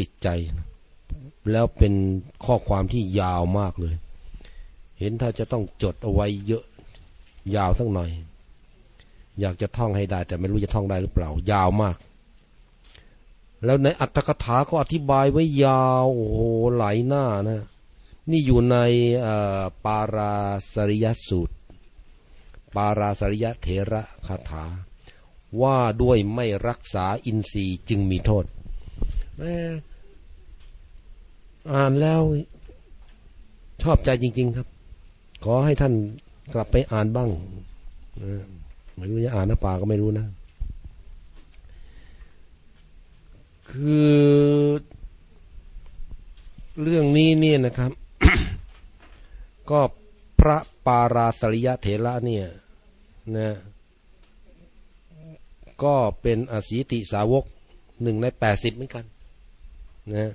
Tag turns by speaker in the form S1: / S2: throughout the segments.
S1: ติดใจ แล้วเป็นข้อความที่ยาวมากเลย เห็นถ้าจะต้องจดเอาไว้เยอะยาวสักหน่อย อยากจะท่องให้ได้ แต่ไม่รู้จะท่องได้หรือเปล่า ยาวมาก แล้วในอัตถกถาก็อธิบายไว้ยาวโอ้โหหลายหน้านะ นี่อยู่ในปาราสริยสูตร ปาราสริยเถระคาถา ว่าด้วยไม่รักษาอินทรีย์จึงมีโทษ แม่อ่านแล้วชอบใจจริง ๆ ครับ ขอให้ท่านกลับไปอ่านบ้างไม่รู้จะอ่านหรือเปล่าก็ไม่รู้นะ คือเรื่องนี้เนี่ยนะครับ ก็พระปาราสริยะเถระเนี่ยนะก็เป็นอสีติสาวกหนึ่งในแปดสิบเหมือนกัน นะ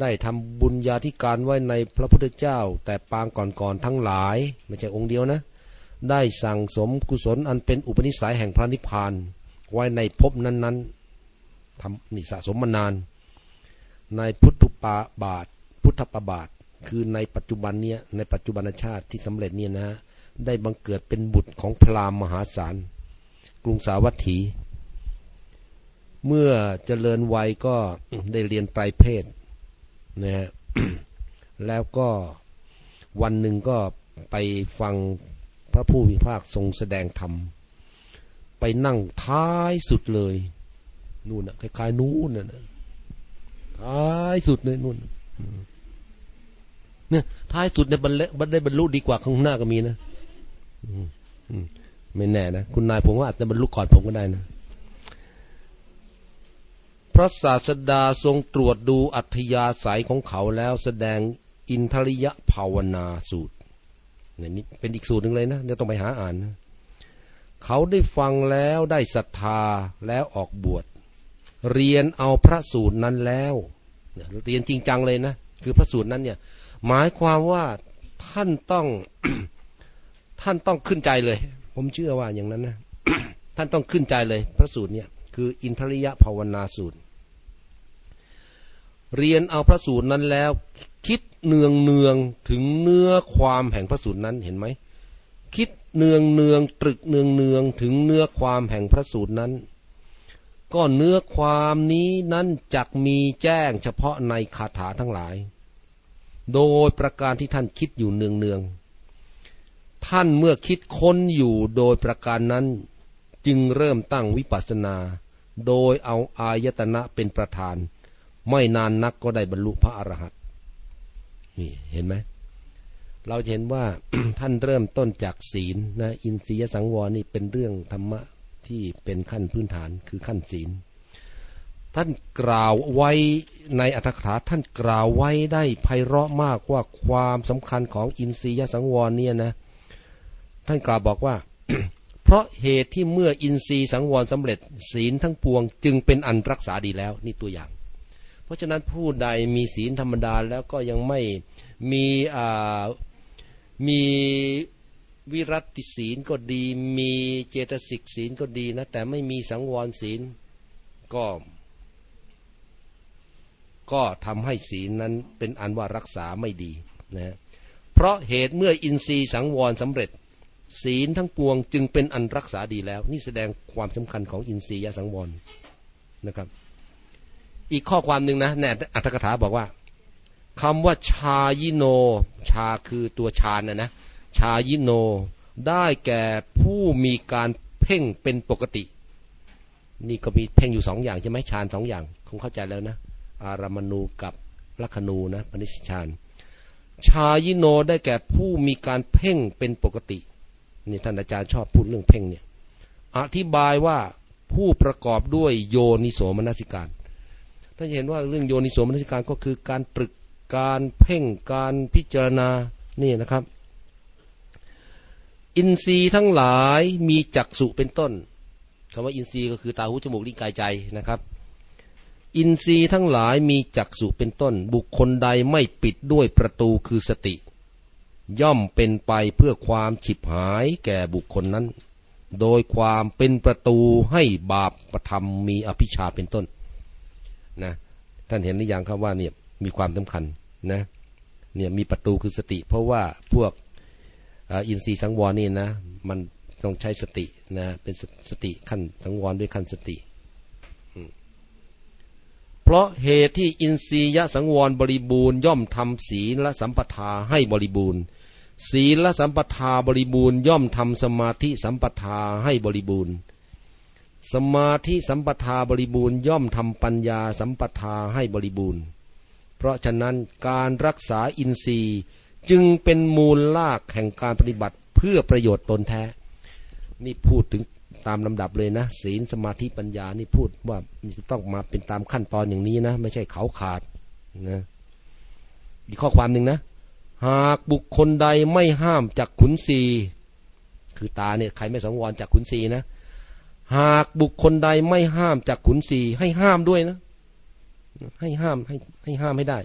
S1: ได้ทำบุญญาธิการไว้ในพระพุทธเจ้า แต่ปางก่อนๆทั้งหลายไม่ใช่องค์เดียวนะ ได้สั่งสมกุศลอันเป็นอุปนิสัยแห่งพระนิพพานไว้ในภพนั้นๆทำนี่สะสมมานาน ในพุทธปาบาท พุทธปาบาท คือในปัจจุบันเนี้ยในปัจจุบันชาติที่สำเร็จเนี่ยนะ ได้บังเกิดเป็นบุตรของพราหมณ์มหาศาลกรุงสาวัตถี เมื่อเจริญวัยก็ได้เรียนไตรเพศนะฮะแล้วก็วันหนึ่งก็ไปฟังพระผู้มีภาคทรงแสดงธรรม ไปนั่งท้ายสุดเลย นู่นนะคล้ายๆ นู่นนะท้ายสุดเลยนู่นเนี่ยท้ายสุดในบรรลุได้บรรลุดีกว่าข้างหน้าก็มีนะไม่แน่นะ คุณนายผมว่าอาจจะบรรลุก่อนผมก็ได้นะ พระศาสดาทรงตรวจดูอัธยาศัยของเขาแล้วแสดงอินทริยภาวนาสูตรนี่เป็นอีกสูตรหนึ่งเลยนะเดี๋ยวต้องไปหาอ่านนะเขาได้ฟังแล้วได้ศรัทธาแล้วออกบวช เรียนเอาพระสูตรนั้นแล้วเรียนจริงจังเลยนะ คือพระสูตรนั้นเนี่ย หมายความว่าท่านต้องท่านต้องขึ้นใจเลย ผมเชื่อว่าอย่างนั้นนะ ท่านต้องขึ้นใจเลย พระสูตรเนี่ยคืออินทริยภาวนาสูตร เรียนเอาพระสูตรนั้นแล้ว คิดเนืองเนืองถึงเนื้อความแห่งพระสูตรนั้นเห็นไหมคิดเนืองเนืองตรึกเนืองเนืองถึงเนื้อความแห่งพระสูตรนั้น ก็เนื้อความนี้นั้นจักมีแจ้งเฉพาะในคาถาทั้งหลาย โดยประการที่ท่านคิดอยู่เนืองเนืองท่านเมื่อคิดค้นอยู่โดยประการนั้นจึงเริ่มตั้งวิปัสสนา โดยเอาอายตนะเป็นประธาน ไม่นานนักก็ได้บรรลุพระอรหันต์นี่เห็นไหมเราเห็นว่าท่านเริ่มต้นจากศีลนะอินทรียสังวรนี่เป็นเรื่องธรรมะที่เป็นขั้นพื้นฐานคือขั้นศีล ท่านกล่าวไว้ในอัตถกถาท่านกล่าวไว้ได้ไพเราะมากว่าความสำคัญของอินทรียสังวรเนี่ยนะ ท่านกล่าวบอกว่า เพราะเหตุที่เมื่ออินทรีย์สังวรสำเร็จ ศีลทั้งปวง จึงเป็นอันรักษาดีแล้ว นี่ตัวอย่าง เพราะฉะนั้นผู้ใดมีศีลธรรมดาแล้วก็ยังไม่มีมีวิรัติศีลก็ดี มีเจตสิกศีลก็ดีนะ แต่ไม่มีสังวรศีลก็ ก็ทำให้ศีลนั้นเป็นอันว่ารักษาไม่ดีนะเพราะเหตุเมื่ออินทรีย์สังวรสำเร็จ ศีลทั้งปวงจึงเป็นอันรักษาดีแล้ว นี่แสดงความสำคัญของอินทรียสังวรนะครับ อีกข้อความหนึ่งนะแน่อัตถกถาบอกว่าคำว่าชายิโน ชาคือตัวชานะนะชายิโนได้แก่ผู้มีการเพ่งเป็นปกติ นี่ก็มีเพ่งอยู่สองอย่างใช่ไหมฌานสองอย่าง คงเข้าใจแล้วนะ อารามณูกับลัคนูนะปณิชฌานชายิโนได้แก่ผู้มีการเพ่งเป็นปกตินี่ท่านอาจารย์ชอบพูดเรื่องเพ่งเนี่ย อธิบายว่าผู้ประกอบด้วยโยนิโสมนสิการ ท่านเห็นว่าเรื่องโยนิโสมนสิการก็คือการตรึกการเพ่งการพิจารณานี่นะครับ อินทรีย์ทั้งหลายมีจักษุเป็นต้นคำว่าอินทรีย์ก็คือตาหูจมูกลิ้นกายใจนะครับ อินทรีย์ทั้งหลายมีจักษุเป็นต้น บุคคลใดไม่ปิดด้วยประตูคือสติ ย่อมเป็นไปเพื่อความฉิบหายแก่บุคคลนั้น โดยความเป็นประตูให้บาปประธรรมมีอภิชาเป็นต้น นะท่านเห็นหรือยังครับว่าเนี่ยมีความสำคัญนะเนี่ยมีประตูคือสติ เพราะว่าพวกอินทรีย์สังวรนี่นะมันต้องใช้สตินะเป็นสติขั้นสังวรด้วยขั้นสติ เพราะเหตุที่อินทรียสังวรบริบูรณ์ย่อมทำศีลและสัมปทาให้บริบูรณ์ ศีลและสัมปทาบริบูรณ์ย่อมทำสมาธิสัมปทาให้บริบูรณ์ สมาธิสัมปทาบริบูรณ์ย่อมทำปัญญาสัมปทาให้บริบูรณ์ เพราะฉะนั้นการรักษาอินทรีย์จึงเป็นมูลลากแห่งการปฏิบัติเพื่อประโยชน์ตนแท้ นี่พูดถึงตามลำดับเลยนะ ศีลสมาธิปัญญานี่พูดว่าจะต้องมาเป็นตามขั้นตอนอย่างนี้นะ ไม่ใช่เขาขาดนะอีกข้อความหนึ่งนะ หากบุคคลใดไม่ห้ามจากขุนศีคือตาเนี่ยใครไม่สังวรจากขุนศีนะ หากบุคคลใดไม่ห้ามจากขุนศีให้ห้ามด้วยนะ ให้ห้ามให้ให้ห้ามให้ได้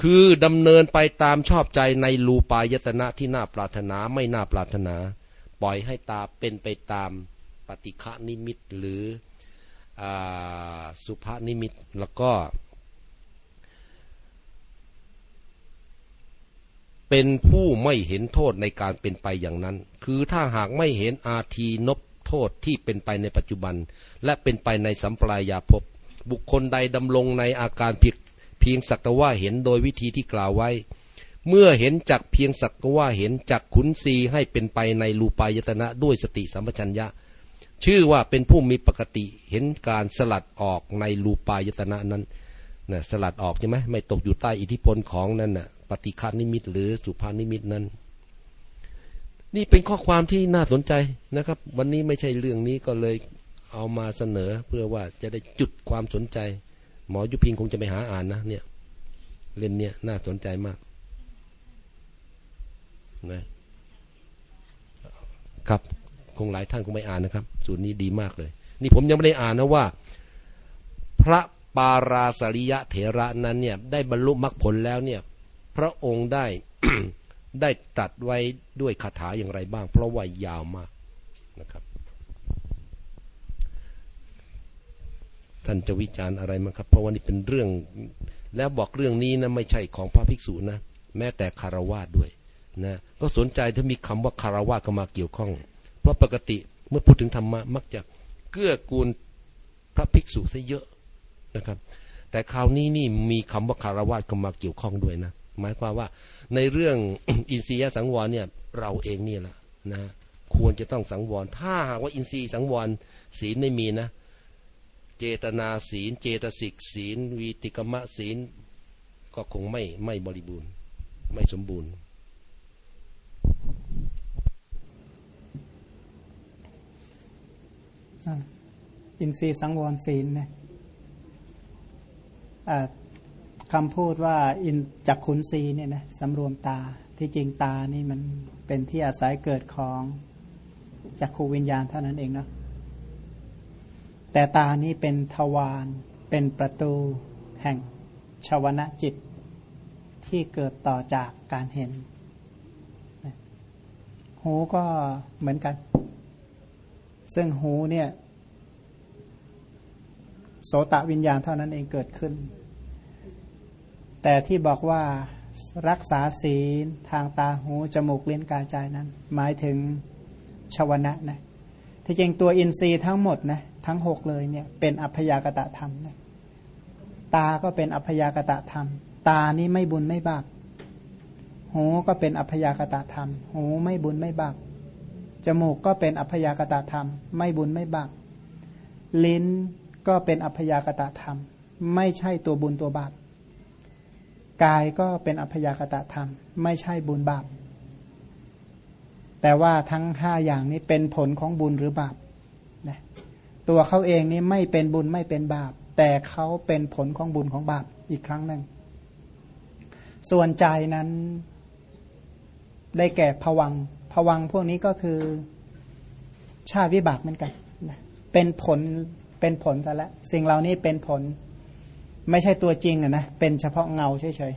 S1: คือดำเนินไปตามชอบใจในรูปายตนะที่น่าปรารถนาไม่น่าปรารถนา ปล่อยให้ตาเป็นไปตามปฏิฆนิมิตหรืออสุภานิมิตแล้วก็ เป็นผู้ไม่เห็นโทษในการเป็นไปอย่างนั้น คือถ้าหากไม่เห็นอาทีนบ โทษที่เป็นไปในปัจจุบัน และเป็นไปในสัมปรายาภพบุคคลใดดำรงในอาการเพียงเพียงสักแต่ว่าเห็นโดยวิธีที่กล่าวไว้ เมื่อเห็นจักเพียงสักว่าเห็นจักขุนศีให้เป็นไปในรูปายตนะด้วยสติสัมปชัญญะ ชื่อว่าเป็นผู้มีปกติเห็นการสลัดออกในรูปายตนะนั้นนะสลัดออกใช่ไหมไม่ตกอยู่ใต้อิทธิพลของนั่นนะ่ะปฏิฆานิมิตหรือสุภานิมิตนั้น นี่เป็นข้อความที่น่าสนใจนะครับ วันนี้ไม่ใช่เรื่องนี้ก็เลยเอามาเสนอเพื่อว่าจะได้จุดความสนใจ หมอยุพิงคงจะไปหาอ่านนะเนี่ยเล่นเนี่ยน่าสนใจมากนะครับ คงหลายท่านคงไม่อ่านนะครับ สูตรนี้ดีมากเลย นี่ผมยังไม่ได้อ่านนะว่า พระปาราสริยะเถระนั้นเนี่ย ได้บรรลุมรรคผลแล้วเนี่ย พระองค์ได้ ได้ตัดไว้ด้วยคาถาอย่างไรบ้าง เพราะว่ายาวมากนะครับ ท่านจะวิจารณ์อะไรมั้งครับ เพราะว่านี่เป็นเรื่อง แล้วบอกเรื่องนี้นะไม่ใช่ของพระภิกษุนะ แม้แต่คารวะด้วยนะก็สนใจถ้ามีคำว่าคารวะเข้ามาเกี่ยวข้อง เพราะปกติเมื่อพูดถึงธรรมะมักจะเกื้อกูลพระภิกษุซะเยอะนะครับ แต่คราวนี้นี่มีคำว่าคารวะเข้ามาเกี่ยวข้องด้วยนะ หมายความว่าในเรื่องอินทรียสังวรเนี่ยเราเองนี่แหละนะควรจะต้องสังวร ถ้าหากว่าอินทรีย์สังวรศีลไม่มีนะ เจตนาศีล เจตสิกศีล วีติกมะศีล ก็คงไม่ไม่บริบูรณ์ ไม่สมบูรณ์
S2: อินทรีย์สังวรศีลเนะ คำพูดว่าอินจักขุนศีเนี่ยนะสำรวมตาที่จริงตานี่มันเป็นที่อาศัยเกิดของจักขูวิญญาณเท่านั้นเองเนาะแต่ตานี้เป็นทวารเป็นประตูแห่งชาวนะจิตที่เกิดต่อจากการเห็น หูก็เหมือนกัน ซึ่งหูเนี่ยโสตะวิญญาณเท่านั้นเองเกิดขึ้น แต่ที่บอกว่ารักษาศีลทางตาหูจมูกเลี้ยงกายใจนั้น หมายถึงชวนะนะที่จริงตัวอินทรีย์ทั้งหมดนะทั้งหกเลยเนี่ยเป็นอัพยากตะธรรมนะตาก็เป็นอัพยากตะธรรม ตานี้ไม่บุญไม่บาปหูก็เป็นอัพยากตะธรรม หูไม่บุญไม่บาปจมูกก็เป็นอัพยากตะธรรม ไม่บุญไม่บาปลิ้นก็เป็นอัพยากตะธรรม ไม่ใช่ตัวบุญตัวบาป กายก็เป็นอัพยากตะธรรม ไม่ใช่บุญบาป แต่ว่าทั้งห้าอย่างนี้เป็นผลของบุญหรือบาปนะตัวเขาเองนี้ไม่เป็นบุญไม่เป็นบาป แต่เขาเป็นผลของบุญของบาปอีกครั้งหนึ่ง ส่วนใจนั้นได้แก่ผวังผวังพวกนี้ก็คือชาติวิบากเหมือนกันเป็นผลเป็นผลซะแล้วสิ่งเหล่านี้เป็นผล ไม่ใช่ตัวจริงอะนะ เป็นเฉพาะเงาเฉย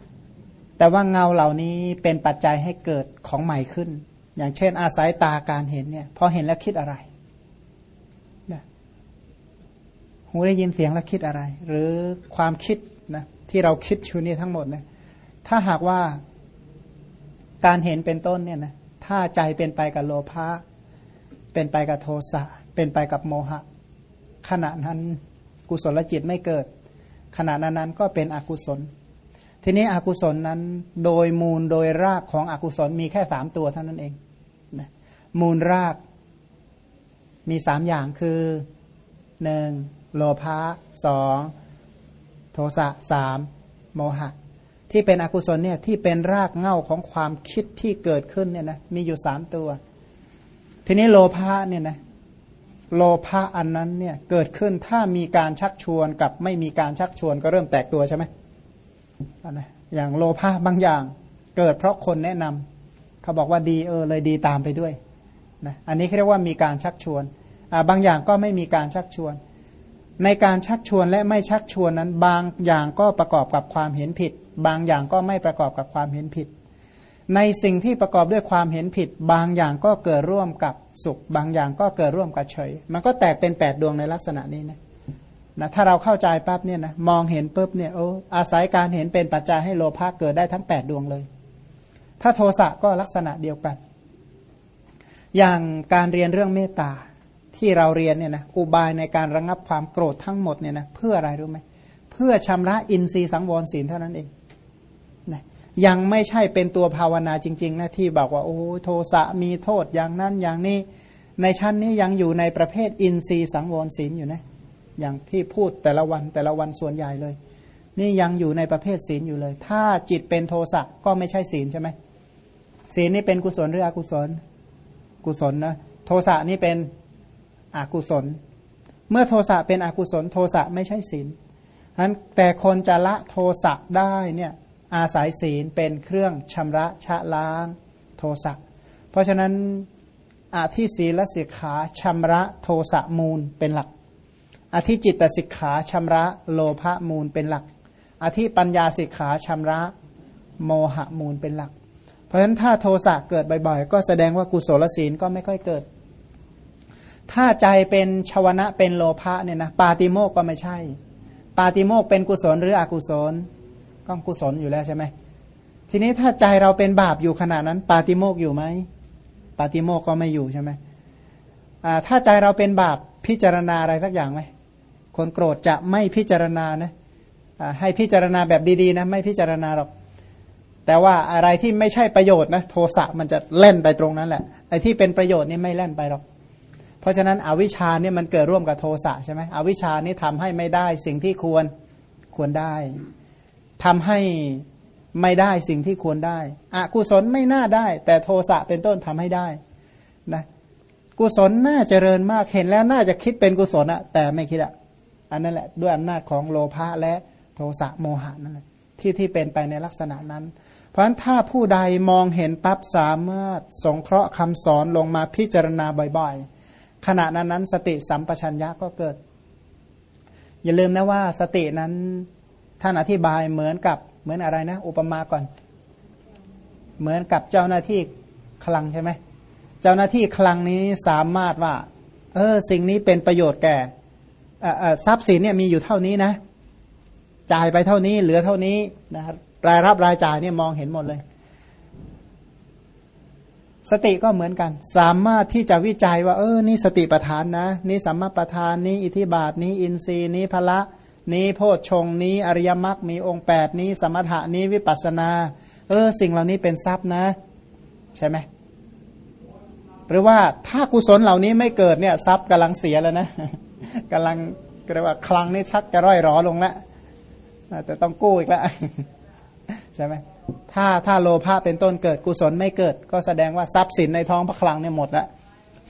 S2: ๆ แต่ว่าเงาเหล่านี้เป็นปัจจัยให้เกิดของใหม่ขึ้น อย่างเช่น อาศัยตาการเห็นเนี่ย พอเห็นแล้วคิดอะไรหหูได้ยินเสียงแล้วคิดอะไร หรือความคิดนะที่เราคิดอยู่นี่ทั้งหมดนะถ้าหากว่าการเห็นเป็นต้นเนี่ยนะถ้าใจเป็นไปกับโลภะเป็นไปกับโทสะเป็นไปกับโมหะ ขณะนั้น กุศลจิตไม่เกิด ขณะนั้นนั้นก็เป็นอกุศล ทีนี้อกุศลนั้นโดยมูลโดยรากของอกุศลมีแค่สามตัวเท่านั้นเองนะมูลรากมีสามอย่างคือหนึ่งโลภะสองโทสะสามโมหะ ที่เป็นอกุศลเนี่ยที่เป็นรากเง่าของความคิดที่เกิดขึ้นเนี่ยนะมีอยู่สามตัว ทีนี้โลภะเนี่ยนะ โลภะอันนั้นเนี่ยเกิดขึ้นถ้ามีการชักชวนกับไม่มีการชักชวนก็เริ่มแตกตัวใช่ไหมนะอย่างโลภะบางอย่างเกิดเพราะคนแนะนำเขาบอกว่าดีเออเลยดีตามไปด้วยนะอันนี้เรียกว่ามีการชักชวนบางอย่างก็ไม่มีการชักชวน ในการชักชวนและไม่ชักชวนนั้น บางอย่างก็ประกอบกับความเห็นผิด บางอย่างก็ไม่ประกอบกับความเห็นผิด ในสิ่งที่ประกอบด้วยความเห็นผิด บางอย่างก็เกิดร่วมกับสุข บางอย่างก็เกิดร่วมกับเฉย มันก็แตกเป็นแปดดวงในลักษณะนี้นะนะถ้าเราเข้าใจปั๊บเนี่ยนะมองเห็นปุ๊บเนี่ยโอ้อาศัยการเห็นเป็นปัจจัยให้โลภะเกิดได้ทั้งแปดดวงเลย ถ้าโทสะก็ลักษณะเดียวกัน อย่างการเรียนเรื่องเมตตาที่เราเรียนเนี่ยนะอุบายในการระงับความโกรธทั้งหมดเนี่ยนะเพื่ออะไรรู้ไหมเพื่อชำระอินทรีย์สังวรศีลเท่านั้นเอง ยังไม่ใช่เป็นตัวภาวนาจริงๆนะที่บอกว่าโอ้โทสะมีโทษอย่างนั้นอย่างนี้ ในชั้นนี้ยังอยู่ในประเภทอินทรีย์สังวรศีลอยู่นะอย่างที่พูดแต่ละวันแต่ละวันส่วนใหญ่เลย นี่ยังอยู่ในประเภทศีลอยู่เลย ถ้าจิตเป็นโทสะก็ไม่ใช่ศีลใช่ไหมศีลนี่เป็นกุศลหรืออกุศล กุศลนะโทสะนี่เป็นอกุศล เมื่อโทสะเป็นอกุศล โทสะไม่ใช่ศีลนั้นแต่คนจะละโทสะได้เนี่ย อาศัยศีลเป็นเครื่องชำระชะล้างโทสะ เพราะฉะนั้นอาทิศีลสิกขาชำระโทสะมูลเป็นหลักอธิจิตสิกขาชำระโลภะมูลเป็นหลักอธิปัญญาสิกขาชำระโมหะมูลเป็นหลัก เพราะฉะนั้นถ้าโทสะเกิดบ่อยๆ ก็แสดงว่ากุศลศีลก็ไม่ค่อยเกิด ถ้าใจเป็นชวนะเป็นโลภะเนี่ยนะปาติโมกก็ไม่ใช่ ปาติโมกเป็นกุศลหรืออกุศล ก็กุศลอยู่แล้วใช่ไหมทีนี้ถ้าใจเราเป็นบาปอยู่ขณะนั้น ปาติโมกอยู่ไหมปาติโมกก็ไม่อยู่ใช่ไหมถ้าใจเราเป็นบาปพิจารณาอะไรสักอย่างไหมคนโกรธจะไม่พิจารณานะให้พิจารณาแบบดีๆนะไม่พิจารณาหรอกแต่ว่าอะไรที่ไม่ใช่ประโยชน์นะโทสะมันจะเล่นไปตรงนั้นแหละไอ้ที่เป็นประโยชน์นี่ไม่เล่นไปหรอก เพราะฉะนั้นอวิชาเนี่ยมันเกิดร่วมกับโทสะใช่ไหมอวิชานี่ทำให้ไม่ได้สิ่งที่ควรควรได้ ทำให้ไม่ได้สิ่งที่ควรได้อกุศลไม่น่าได้ แต่โทสะเป็นต้นทำให้ได้นะกุศลน่าเจริญมากเห็นแล้วน่าจะคิดเป็นกุศลอะแต่ไม่คิดอะอันนั้นแหละด้วยอำนาจของโลภะและโทสะโมหะนั่นแหละที่ที่เป็นไปในลักษณะนั้น เพราะฉะนั้นถ้าผู้ใดมองเห็นปั๊บสามารถสงเคราะห์คำสอนลงมาพิจารณาบ่อยๆ ขณะนั้นนั้นสติสัมปชัญญะก็เกิด อย่าลืมนะว่าสตินั้น ท่านอธิบายเหมือนกับเหมือนอะไรนะ อุปมาก่อน เหมือนกับเจ้าหน้าที่คลังใช่ไหมเจ้าหน้าที่คลังนี้สามารถว่า เออ สิ่งนี้เป็นประโยชน์แก่ทรัพย์สินเนี่ยมีอยู่เท่านี้นะ จ่ายไปเท่านี้ เหลือเท่านี้นะรายรับรายจ่ายเนี่ยมองเห็นหมดเลย สติก็เหมือนกัน สามารถที่จะวิจัยว่า เออ นี่สติปัฏฐานนะ นี่สัมมาปัฏฐาน นี่อิทิบาท นี้อินทรีย์ นี้พละ นี้โพชฌงนี้อริยมรรคมีองค์แปดนี้ สมถะนี้วิปัสนา เออ สิ่งเหล่านี้เป็นทรัพย์นะ ใช่ไหมหรือว่าถ้ากุศลเหล่านี้ไม่เกิดเนี่ยทรัพย์กำลังเสียแล้วนะกำลังเรียกว่าคลังนี่ชักจะร่อยรอลงแล้วแต่ต้องกู้อีกแล้วใช่ไหมถ้าถ้าโลภะเป็นต้นเกิดกุศลไม่เกิด ก็แสดงว่าทรัพย์สินในท้องพระคลังเนี่ยหมดแล้ว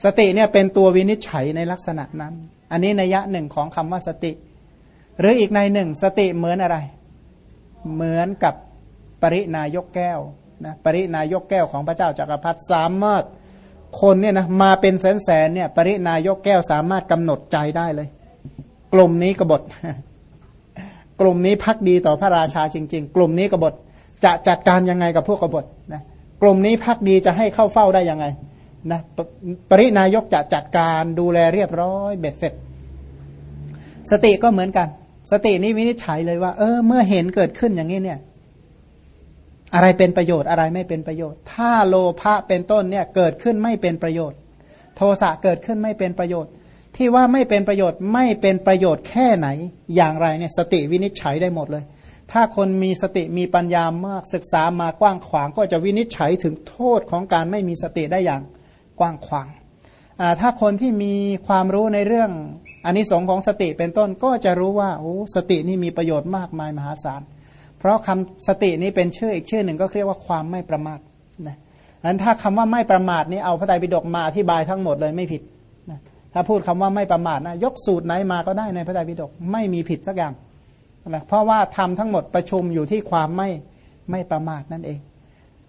S2: สติเนี่ยเป็นตัววินิจฉัยในลักษณะนั้น อันนี้นัยยะหนึ่งของคำว่าสติ หรืออีกในหนึ่ง สติเหมือนอะไร เหมือนกับปรินายกแก้วนะปรินายกแก้วของพระเจ้าจากักรพรรดิสามารถคนเนี่ยนะมาเป็นแสนแสนเนี่ยปรินายกแก้วสามารถกำหนดใจได้เลย กลุ่มนี้กบฏ กลุ่มนี้พักดีต่อพระราชาจริง ๆ กลุ่มนี้กบฏจะจัดการยังไงกับพวกกบฏนะกลุ่มนี้พักดีจะให้เข้าเฝ้าได้ยังไงนะปรินายกจะจัดการดูแลเรียบร้อยเบ็ดเสร็จ สติก็เหมือนกัน สตินี้วินิจฉัยเลยว่า เออ เมื่อเห็นเกิดขึ้นอย่างนี้เนี่ย อะไรเป็นประโยชน์อะไรไม่เป็นประโยชน์ ถ้าโลภะเป็นต้นเนี่ยเกิดขึ้นไม่เป็นประโยชน์ โทสะเกิดขึ้นไม่เป็นประโยชน์ ที่ว่าไม่เป็นประโยชน์ไม่เป็นประโยชน์แค่ไหน อย่างไรเนี่ยสติวินิจฉัยได้หมดเลย ถ้าคนมีสติมีปัญญามากศึกษามากว้างขวาง ก็จะวินิจฉัยถึงโทษของการไม่มีสติได้อย่างกว้างขวาง ถ้าคนที่มีความรู้ในเรื่องอนนิสงส์ของสติเป็นต้นก็จะรู้ว่าโอ้สตินี่มีประโยชน์มากมายมหาศาล เพราะคำสตินี้เป็นชื่ออีกชื่อหนึ่งก็เรียกว่าความไม่ประมาทนะนั้นถ้าคำว่าไม่ประมาทนี้เอาพระไตรปิฎกมาอธิบายทั้งหมดเลยไม่ผิดนะถ้าพูดคำว่าไม่ประมาทนะยกสูตรไหนมาก็ได้ในพระไตรปิฎกไม่มีผิดสักอย่างนะเพราะว่าทำทั้งหมดประชุมอยู่ที่ความไม่ไม่ประมาทนั่นเอง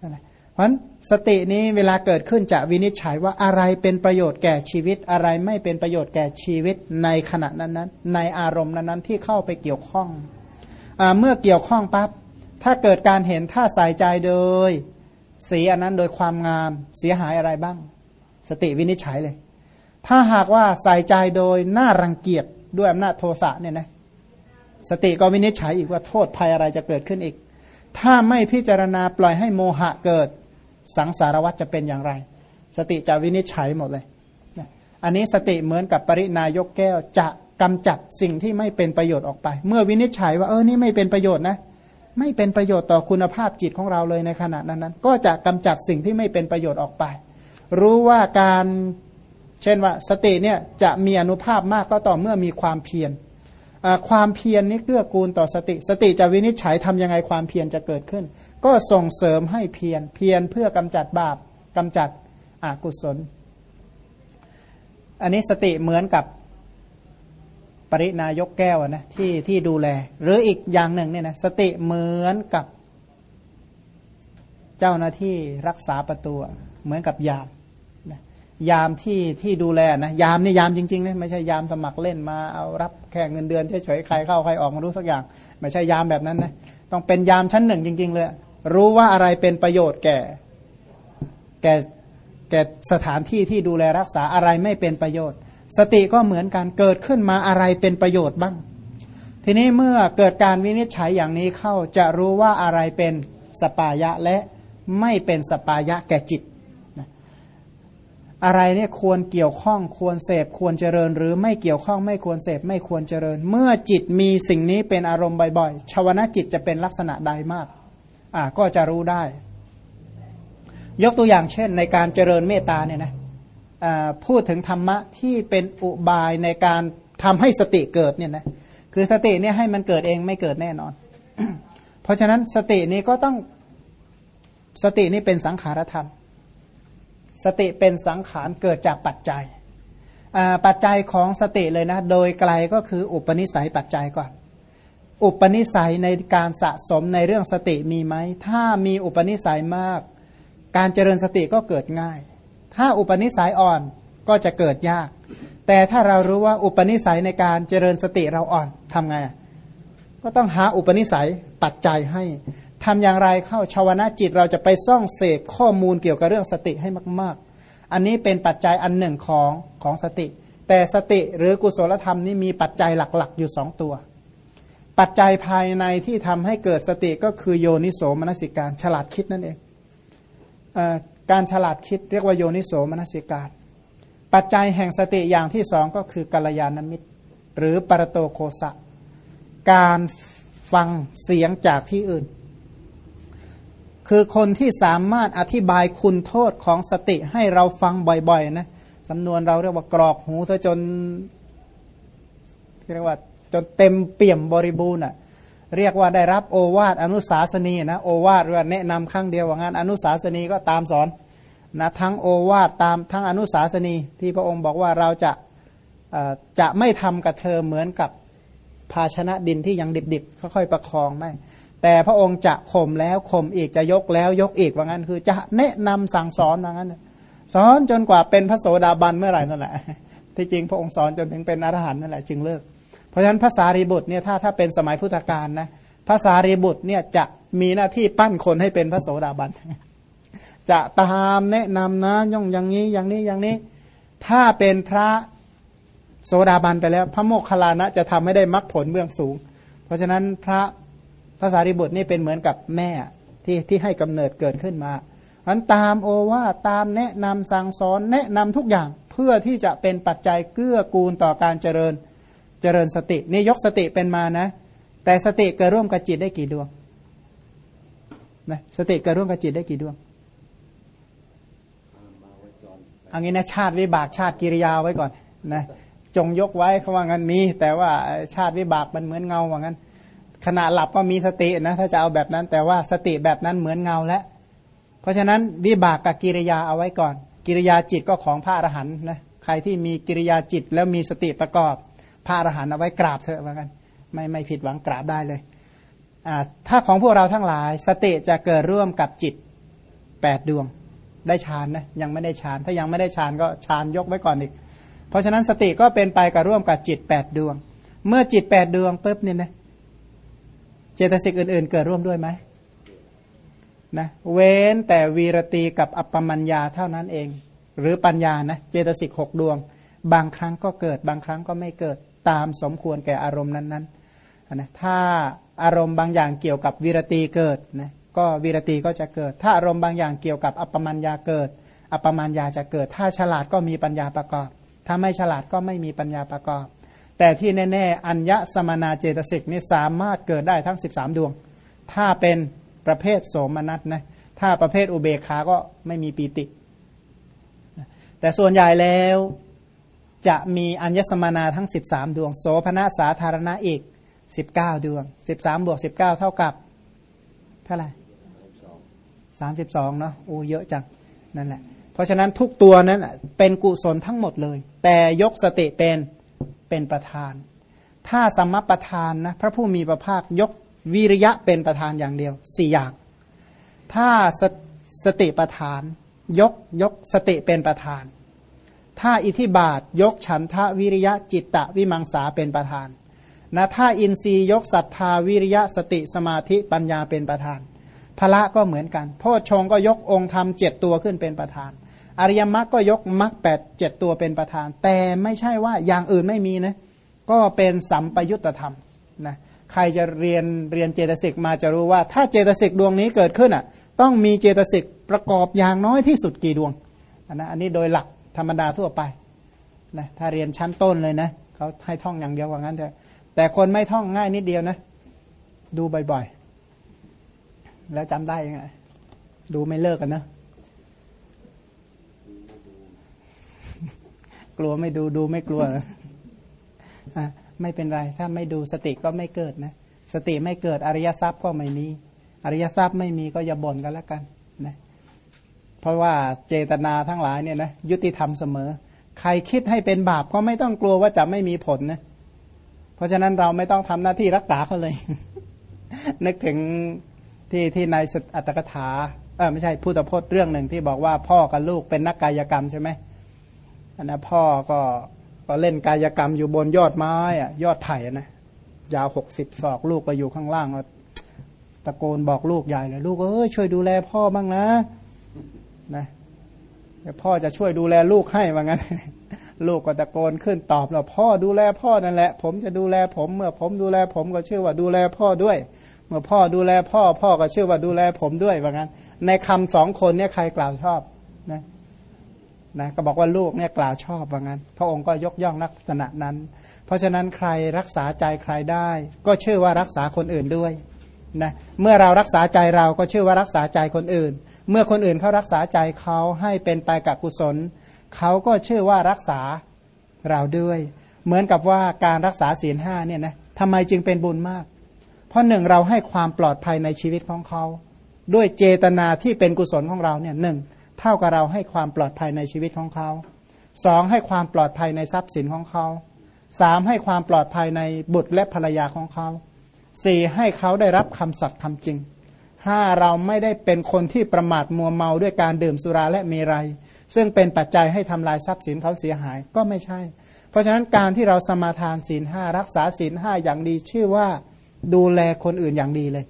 S2: นะ เพราะสตินี้เวลาเกิดขึ้นจะวินิจฉัยว่าอะไรเป็นประโยชน์แก่ชีวิต อะไรไม่เป็นประโยชน์แก่ชีวิตในขณะนั้นๆ ในอารมณ์นั้นๆที่เข้าไปเกี่ยวข้องอเมื่อเกี่ยวข้องปั๊บถ้าเกิดการเห็นถ้าใส่ใจโดย สีอันนั้นโดยความงามเสียหายอะไรบ้าง สติวินิจฉัยเลย ถ้าหากว่าใส่ใจโดยน่ารังเกียจด้วยอำนาจโทสะเนี่ยนะสติก็วินิจฉัยอีกว่าโทษภัยอะไรจะเกิดขึ้นอีก ถ้าไม่พิจารณาปล่อยให้โมหะเกิด สังสารวัตจะเป็นอย่างไร สติจะวินิจฉัยหมดเลย อันนี้สติเหมือนกับปรินายกแก้วจะกำจัดสิ่งที่ไม่เป็นประโยชน์ออกไป เมื่อวินิจฉัยว่าเออนี่ไม่เป็นประโยชน์นะ ไม่เป็นประโยชน์ต่อคุณภาพจิตของเราเลยในขณะนั้นนั้น ก็จะกำจัดสิ่งที่ไม่เป็นประโยชน์ออกไป รู้ว่าการเช่นว่าสติเนี่ยจะมีอนุภาพมากก็ต่อเมื่อมีความเพียร ความเพียรนี้เกื้อกูลต่อสติ สติจะวินิจฉัยทำยังไงความเพียรจะเกิดขึ้น ก็ส่งเสริมให้เพียรเพียรเพื่อกำจัดบาปกำจัดอกุศล อันนี้สติเหมือนกับปรินายกแก้วนะที่ที่ดูแล หรืออีกอย่างหนึ่งเนี่ยนะสติเหมือนกับเจ้าหน้าที่รักษาประตูเหมือนกับยาม ยามที่ที่ดูแลนะยามนี่ยามจริงๆนะไม่ใช่ยามสมัครเล่นมาเอารับแค่เงินเดือนเฉยๆใครเข้าใครออกมารู้สักอย่าง ไม่ใช่ยามแบบนั้นนะต้องเป็นยามชั้นหนึ่งจริง ๆ เลย รู้ว่าอะไรเป็นประโยชน์แก่ แก่แก่สถานที่ที่ดูแลรักษาอะไรไม่เป็นประโยชน์ สติก็เหมือนกันเกิดขึ้นมาอะไรเป็นประโยชน์บ้าง ทีนี้เมื่อเกิดการวินิจฉัยอย่างนี้เข้าจะรู้ว่าอะไรเป็นสปายะและไม่เป็นสปายะแก่จิต อะไรเนี่ยควรเกี่ยวข้องควรเสพควรเจริญ หรือไม่เกี่ยวข้องไม่ควรเสพไม่ควรเจริญ เมื่อจิตมีสิ่งนี้เป็นอารมณ์บ่อยๆชาวนะจิตจะเป็นลักษณะใดมากอ่าก็จะรู้ได้ ยกตัวอย่างเช่น ในการเจริญเมตตาเนี่ยนะพูดถึงธรรมะที่เป็นอุบายในการทำให้สติเกิดเนี่ยนะคือสติเนี่ยให้มันเกิดเองไม่เกิดแน่นอน เพราะฉะนั้นสตินี้ก็ต้องสตินี้เป็นสังขารธรรม สติเป็นสังขารเกิดจากปัจจัย ปัจจัยของสติเลยนะ โดยไกลก็คืออุปนิสัยปัจจัยก่อน อุปนิสัยในการสะสมในเรื่องสติมีไหม ถ้ามีอุปนิสัยมาก การเจริญสติก็เกิดง่าย ถ้าอุปนิสัยอ่อนก็จะเกิดยาก แต่ถ้าเรารู้ว่าอุปนิสัยในการเจริญสติเราอ่อนทำไง ก็ต้องหาอุปนิสัยปัจจัยให้ ทำอย่างไรเข้าชาวนะจิตเราจะไปซ่องเสพข้อมูลเกี่ยวกับเรื่องสติให้มาก ๆ อันนี้เป็นปัจจัยอันหนึ่งของของสติ แต่สติหรือกุศลธรรมนี่มีปัจจัยหลักๆ อยู่สองตัว ปัจจัยภายในที่ทำให้เกิดสติก็คือโยนิโสมนสิการฉลาดคิดนั่นเองอการฉลาดคิดเรียกว่าโยนิโสมนสิการ ปัจจัยแห่งสติอย่างที่สองก็คือกัลยาณมิตร หรือปรโตโคสะการฟังเสียงจากที่อื่น คือคนที่สามารถอธิบายคุณโทษของสติให้เราฟังบ่อยๆนะสำนวนเราเรียกว่ากรอกหูเธอจนเรียกว่าจนเต็มเปี่ยมบริบูรณ์อะเรียกว่าได้รับโอวาทอนุสาสนีนะโอวาทว่าแนะนำครั้งเดียวว่างานอนุสาสนีก็ตามสอนนะทั้งโอวาทตามทั้งอนุสาสนีที่พระองค์บอกว่าเราจะจะไม่ทำกับเธอเหมือนกับภาชนะดินที่ยังดิบๆค่อยๆประคองไม่ แต่พระองค์จะข่มแล้วข่มอีกจะยกแล้วยกอีกว่างั้น คือจะแนะนำสั่งสอนว่างั้นสอนจนกว่าเป็นพระโสดาบันเมื่อไหร่นั่นแหละที่จริงพระองค์สอนจนถึงเป็นอรหันต์นั่นแหละจึงเลิก เพราะฉะนั้นภาษารีบุตรเนี่ยถ้าถ้าเป็นสมัยพุทธกาลนะภาษารีบุตรเนี่ยจะมีหน้าที่ปั้นคนให้เป็นพระโสดาบันจะตามแนะนำนะย่องอย่างนี้อย่างนี้อย่างนี้ ถ้าเป็นพระโสดาบันไปแล้ว พระโมคคัลลานะจะทำให้ได้มรรคผลเบื้องสูง เพราะฉะนั้นพระ ภาษาริบุตรนี่เป็นเหมือนกับแม่ที่ที่ให้กำเนิดเกิดขึ้นมาอันตามโอว่าตามแนะนำสั่งสอนแนะนำทุกอย่างเพื่อที่จะเป็นปัจจัยเกื้อกูลต่อการเจริญเจริญสตินี่ยกสติเป็นมานะ แต่สติเกิดร่วมกับจิตได้กี่ดวงนะสติเกิดร่วมกับจิตได้กี่ดวงอันนี้นะชาติวิบากชาติกิริยาไว้ก่อนนะจงยกไว้เขาว่างั้นมี แต่ว่าชาติวิบากมันเหมือนเงาว่างั้น ขณะหลับก็มีสตินะถ้าจะเอาแบบนั้น แต่ว่าสติแบบนั้นเหมือนเงาแล้วเพราะฉะนั้นวิบากกับกิริยาเอาไว้ก่อน กิริยาจิตก็ของพระอรหันต์นะใครที่มีกิริยาจิตแล้วมีสติประกอบ พระอรหันต์เอาไว้กราบเถอะว่ากัน ไม่ไม่ผิดหวังกราบได้เลยถ้าของพวกเราทั้งหลายสติจะเกิดร่วมกับจิตแปดดวงได้ฌานนะยังไม่ได้ฌานถ้ายังไม่ได้ฌานก็ฌานยกไว้ก่อนอีก เพราะฉะนั้นสติก็เป็นไปกับร่วมกับจิตแปดดวง เมื่อจิตแปดดวงปุ๊บเนี่ยนะ เจตสิกอื่น ๆ เกิดร่วมด้วยไหมนะเว้นแต่วีรตีกับอัปปมัญญาเท่านั้นเอง หรือปัญญานะเจตสิกหกดวง บางครั้งก็เกิด บางครั้งก็ไม่เกิดตามสมควรแก่อารมณ์นั้นๆนะถ้าอารมณ์บางอย่างเกี่ยวกับวีรตีเกิดนะก็วีรตีก็จะเกิด ถ้าอารมณ์บางอย่างเกี่ยวกับอัปปมัญญาเกิด อัปปมัญญาจะเกิด ถ้าฉลาดก็มีปัญญาประกอบ ถ้าไม่ฉลาดก็ไม่มีปัญญาประกอบ แต่ที่แน่ ๆ อัญญสมนาเจตสิกนี่สามารถเกิดได้ทั้ง 13 ดวง ถ้าเป็นประเภทโสมนัสนะถ้าประเภทอุเบกขาก็ไม่มีปีติ แต่ส่วนใหญ่แล้วจะมีอัญญสมนาทั้ง 13 ดวง โสภณะสาธารณะอีก 19 ดวง 13 บวก 19 เท่ากับ เท่าไหร่สามสิบสองเนาะโอ้เยอะจัง นั่นแหละ เพราะฉะนั้นทุกตัวนั้นเป็นกุศลทั้งหมดเลย แต่ยกสติเป็น เป็นประธาน ถ้าสมประธานนะพระผู้มีพระภาคยกวิริยะเป็นประธานอย่างเดียวสี่อย่าง ถ้าสสติประธานยกยกสติเป็นประธาน ถ้าอิทิบาทยกฉันทะวิริยะจิตตะวิมังสาเป็นประธานนะถ้าอินทรีย์ยกศรัทธาวิริยะสติสมาธิปัญญาเป็นประธานพละก็เหมือนกัน โพชฌงก็ยกองค์ธรรมเจ็ดตัวขึ้นเป็นประธาน อริยมรรคก็ยกมรรคแปดเจ็ดตัวเป็นประธาน แต่ไม่ใช่ว่าอย่างอื่นไม่มีนะก็เป็นสัมปยุตธรรมนะใครจะเรียนเรียนเจตสิกมาจะรู้ว่า ถ้าเจตสิกดวงนี้เกิดขึ้นอะ ต้องมีเจตสิกประกอบอย่างน้อยที่สุดกี่ดวงอันนะอันนี้โดยหลักธรรมดาทั่วไปนะถ้าเรียนชั้นต้นเลยนะเขาให้ท่องอย่างเดียวว่างั้นเถอะแต่คนไม่ท่องง่ายนิดเดียวนะ ดูบ่อยๆ แล้วจำได้ยังไงดูไม่เลิกกันนะ กลัวไม่ดูดูไม่กลัวอะไม่เป็นไร ถ้าไม่ดูสติก็ไม่เกิดนะ สติไม่เกิดอริยทรัพย์ก็ไม่มี อริยทรัพย์ไม่มีก็อย่าบ่นกันแล้วกันนะเพราะว่าเจตนาทั้งหลายเนี่ยนะยุติธรรมเสมอ ใครคิดให้เป็นบาปก็ไม่ต้องกลัวว่าจะไม่มีผลนะเพราะฉะนั้นเราไม่ต้องทำหน้าที่รักษาเขาเลย นึกถึงที่ที่ในอัตถกถาเออไม่ใช่พุทธพจน์เรื่องหนึ่งที่บอกว่าพ่อกับลูกเป็นนักกายกรรมใช่ไหม นนั้นพ่อก็ก็เล่นกายกรรมอยู่บนยอดไม้อะยอดไผ่นะยาวหกสิบศอกลูกก็อยู่ข้างล่างตะโกนบอกลูกใหญ่เลยลูกเอ้ยช่วยดูแลพ่อบ้างนะนะพ่อจะช่วยดูแลลูกให้ว่างั้น ลูกก็ตะโกนขึ้นตอบเราพ่อดูแลพ่อนั่นแหละ ผมจะดูแลผม เมื่อผมดูแลผมก็เชื่อว่าดูแลพ่อด้วย เมื่อพ่อดูแลพ่อ พ่อก็เชื่อว่าดูแลผมด้วยว่างั้น ในคำสองคนเนี่ยใครกล่าวชอบนะ นะก็บอกว่าลูกเนี่ยกล่าวชอบว่างั้น พระองค์ก็ยกย่องลักษณะนั้น เพราะฉะนั้นใครรักษาใจใครได้ ก็เชื่อว่ารักษาคนอื่นด้วยนะเมื่อเรารักษาใจเราก็เชื่อว่ารักษาใจคนอื่น เมื่อคนอื่นเขารักษาใจเขาให้เป็นไปกับกุศลเขาก็เชื่อว่ารักษาเราด้วย เหมือนกับว่าการรักษาศีลห้าเนี่ยนะทำไมจึงเป็นบุญมาก เพราะหนึ่งเราให้ความปลอดภัยในชีวิตของเขา ด้วยเจตนาที่เป็นกุศลของเราเนี่ยหนึ่ง เท่ากับเราให้ความปลอดภัยในชีวิตของเขาสองให้ความปลอดภัยในทรัพย์สินของเขาสามให้ความปลอดภัยในบุตรและภรรยาของเขาสี่ให้เขาได้รับคำสัตย์คำจริงห้าเราไม่ได้เป็นคนที่ประมาทมัวเมาด้วยการดื่มสุราและเมรัยซึ่งเป็นปัจจัยให้ทำลายทรัพย์สินเขาเสียหายก็ไม่ใช่ เพราะฉะนั้นการที่เราสมาทานศีลห้ารักษาศีลห้าอย่างดี ชื่อว่าดูแลคนอื่นอย่างดีเลย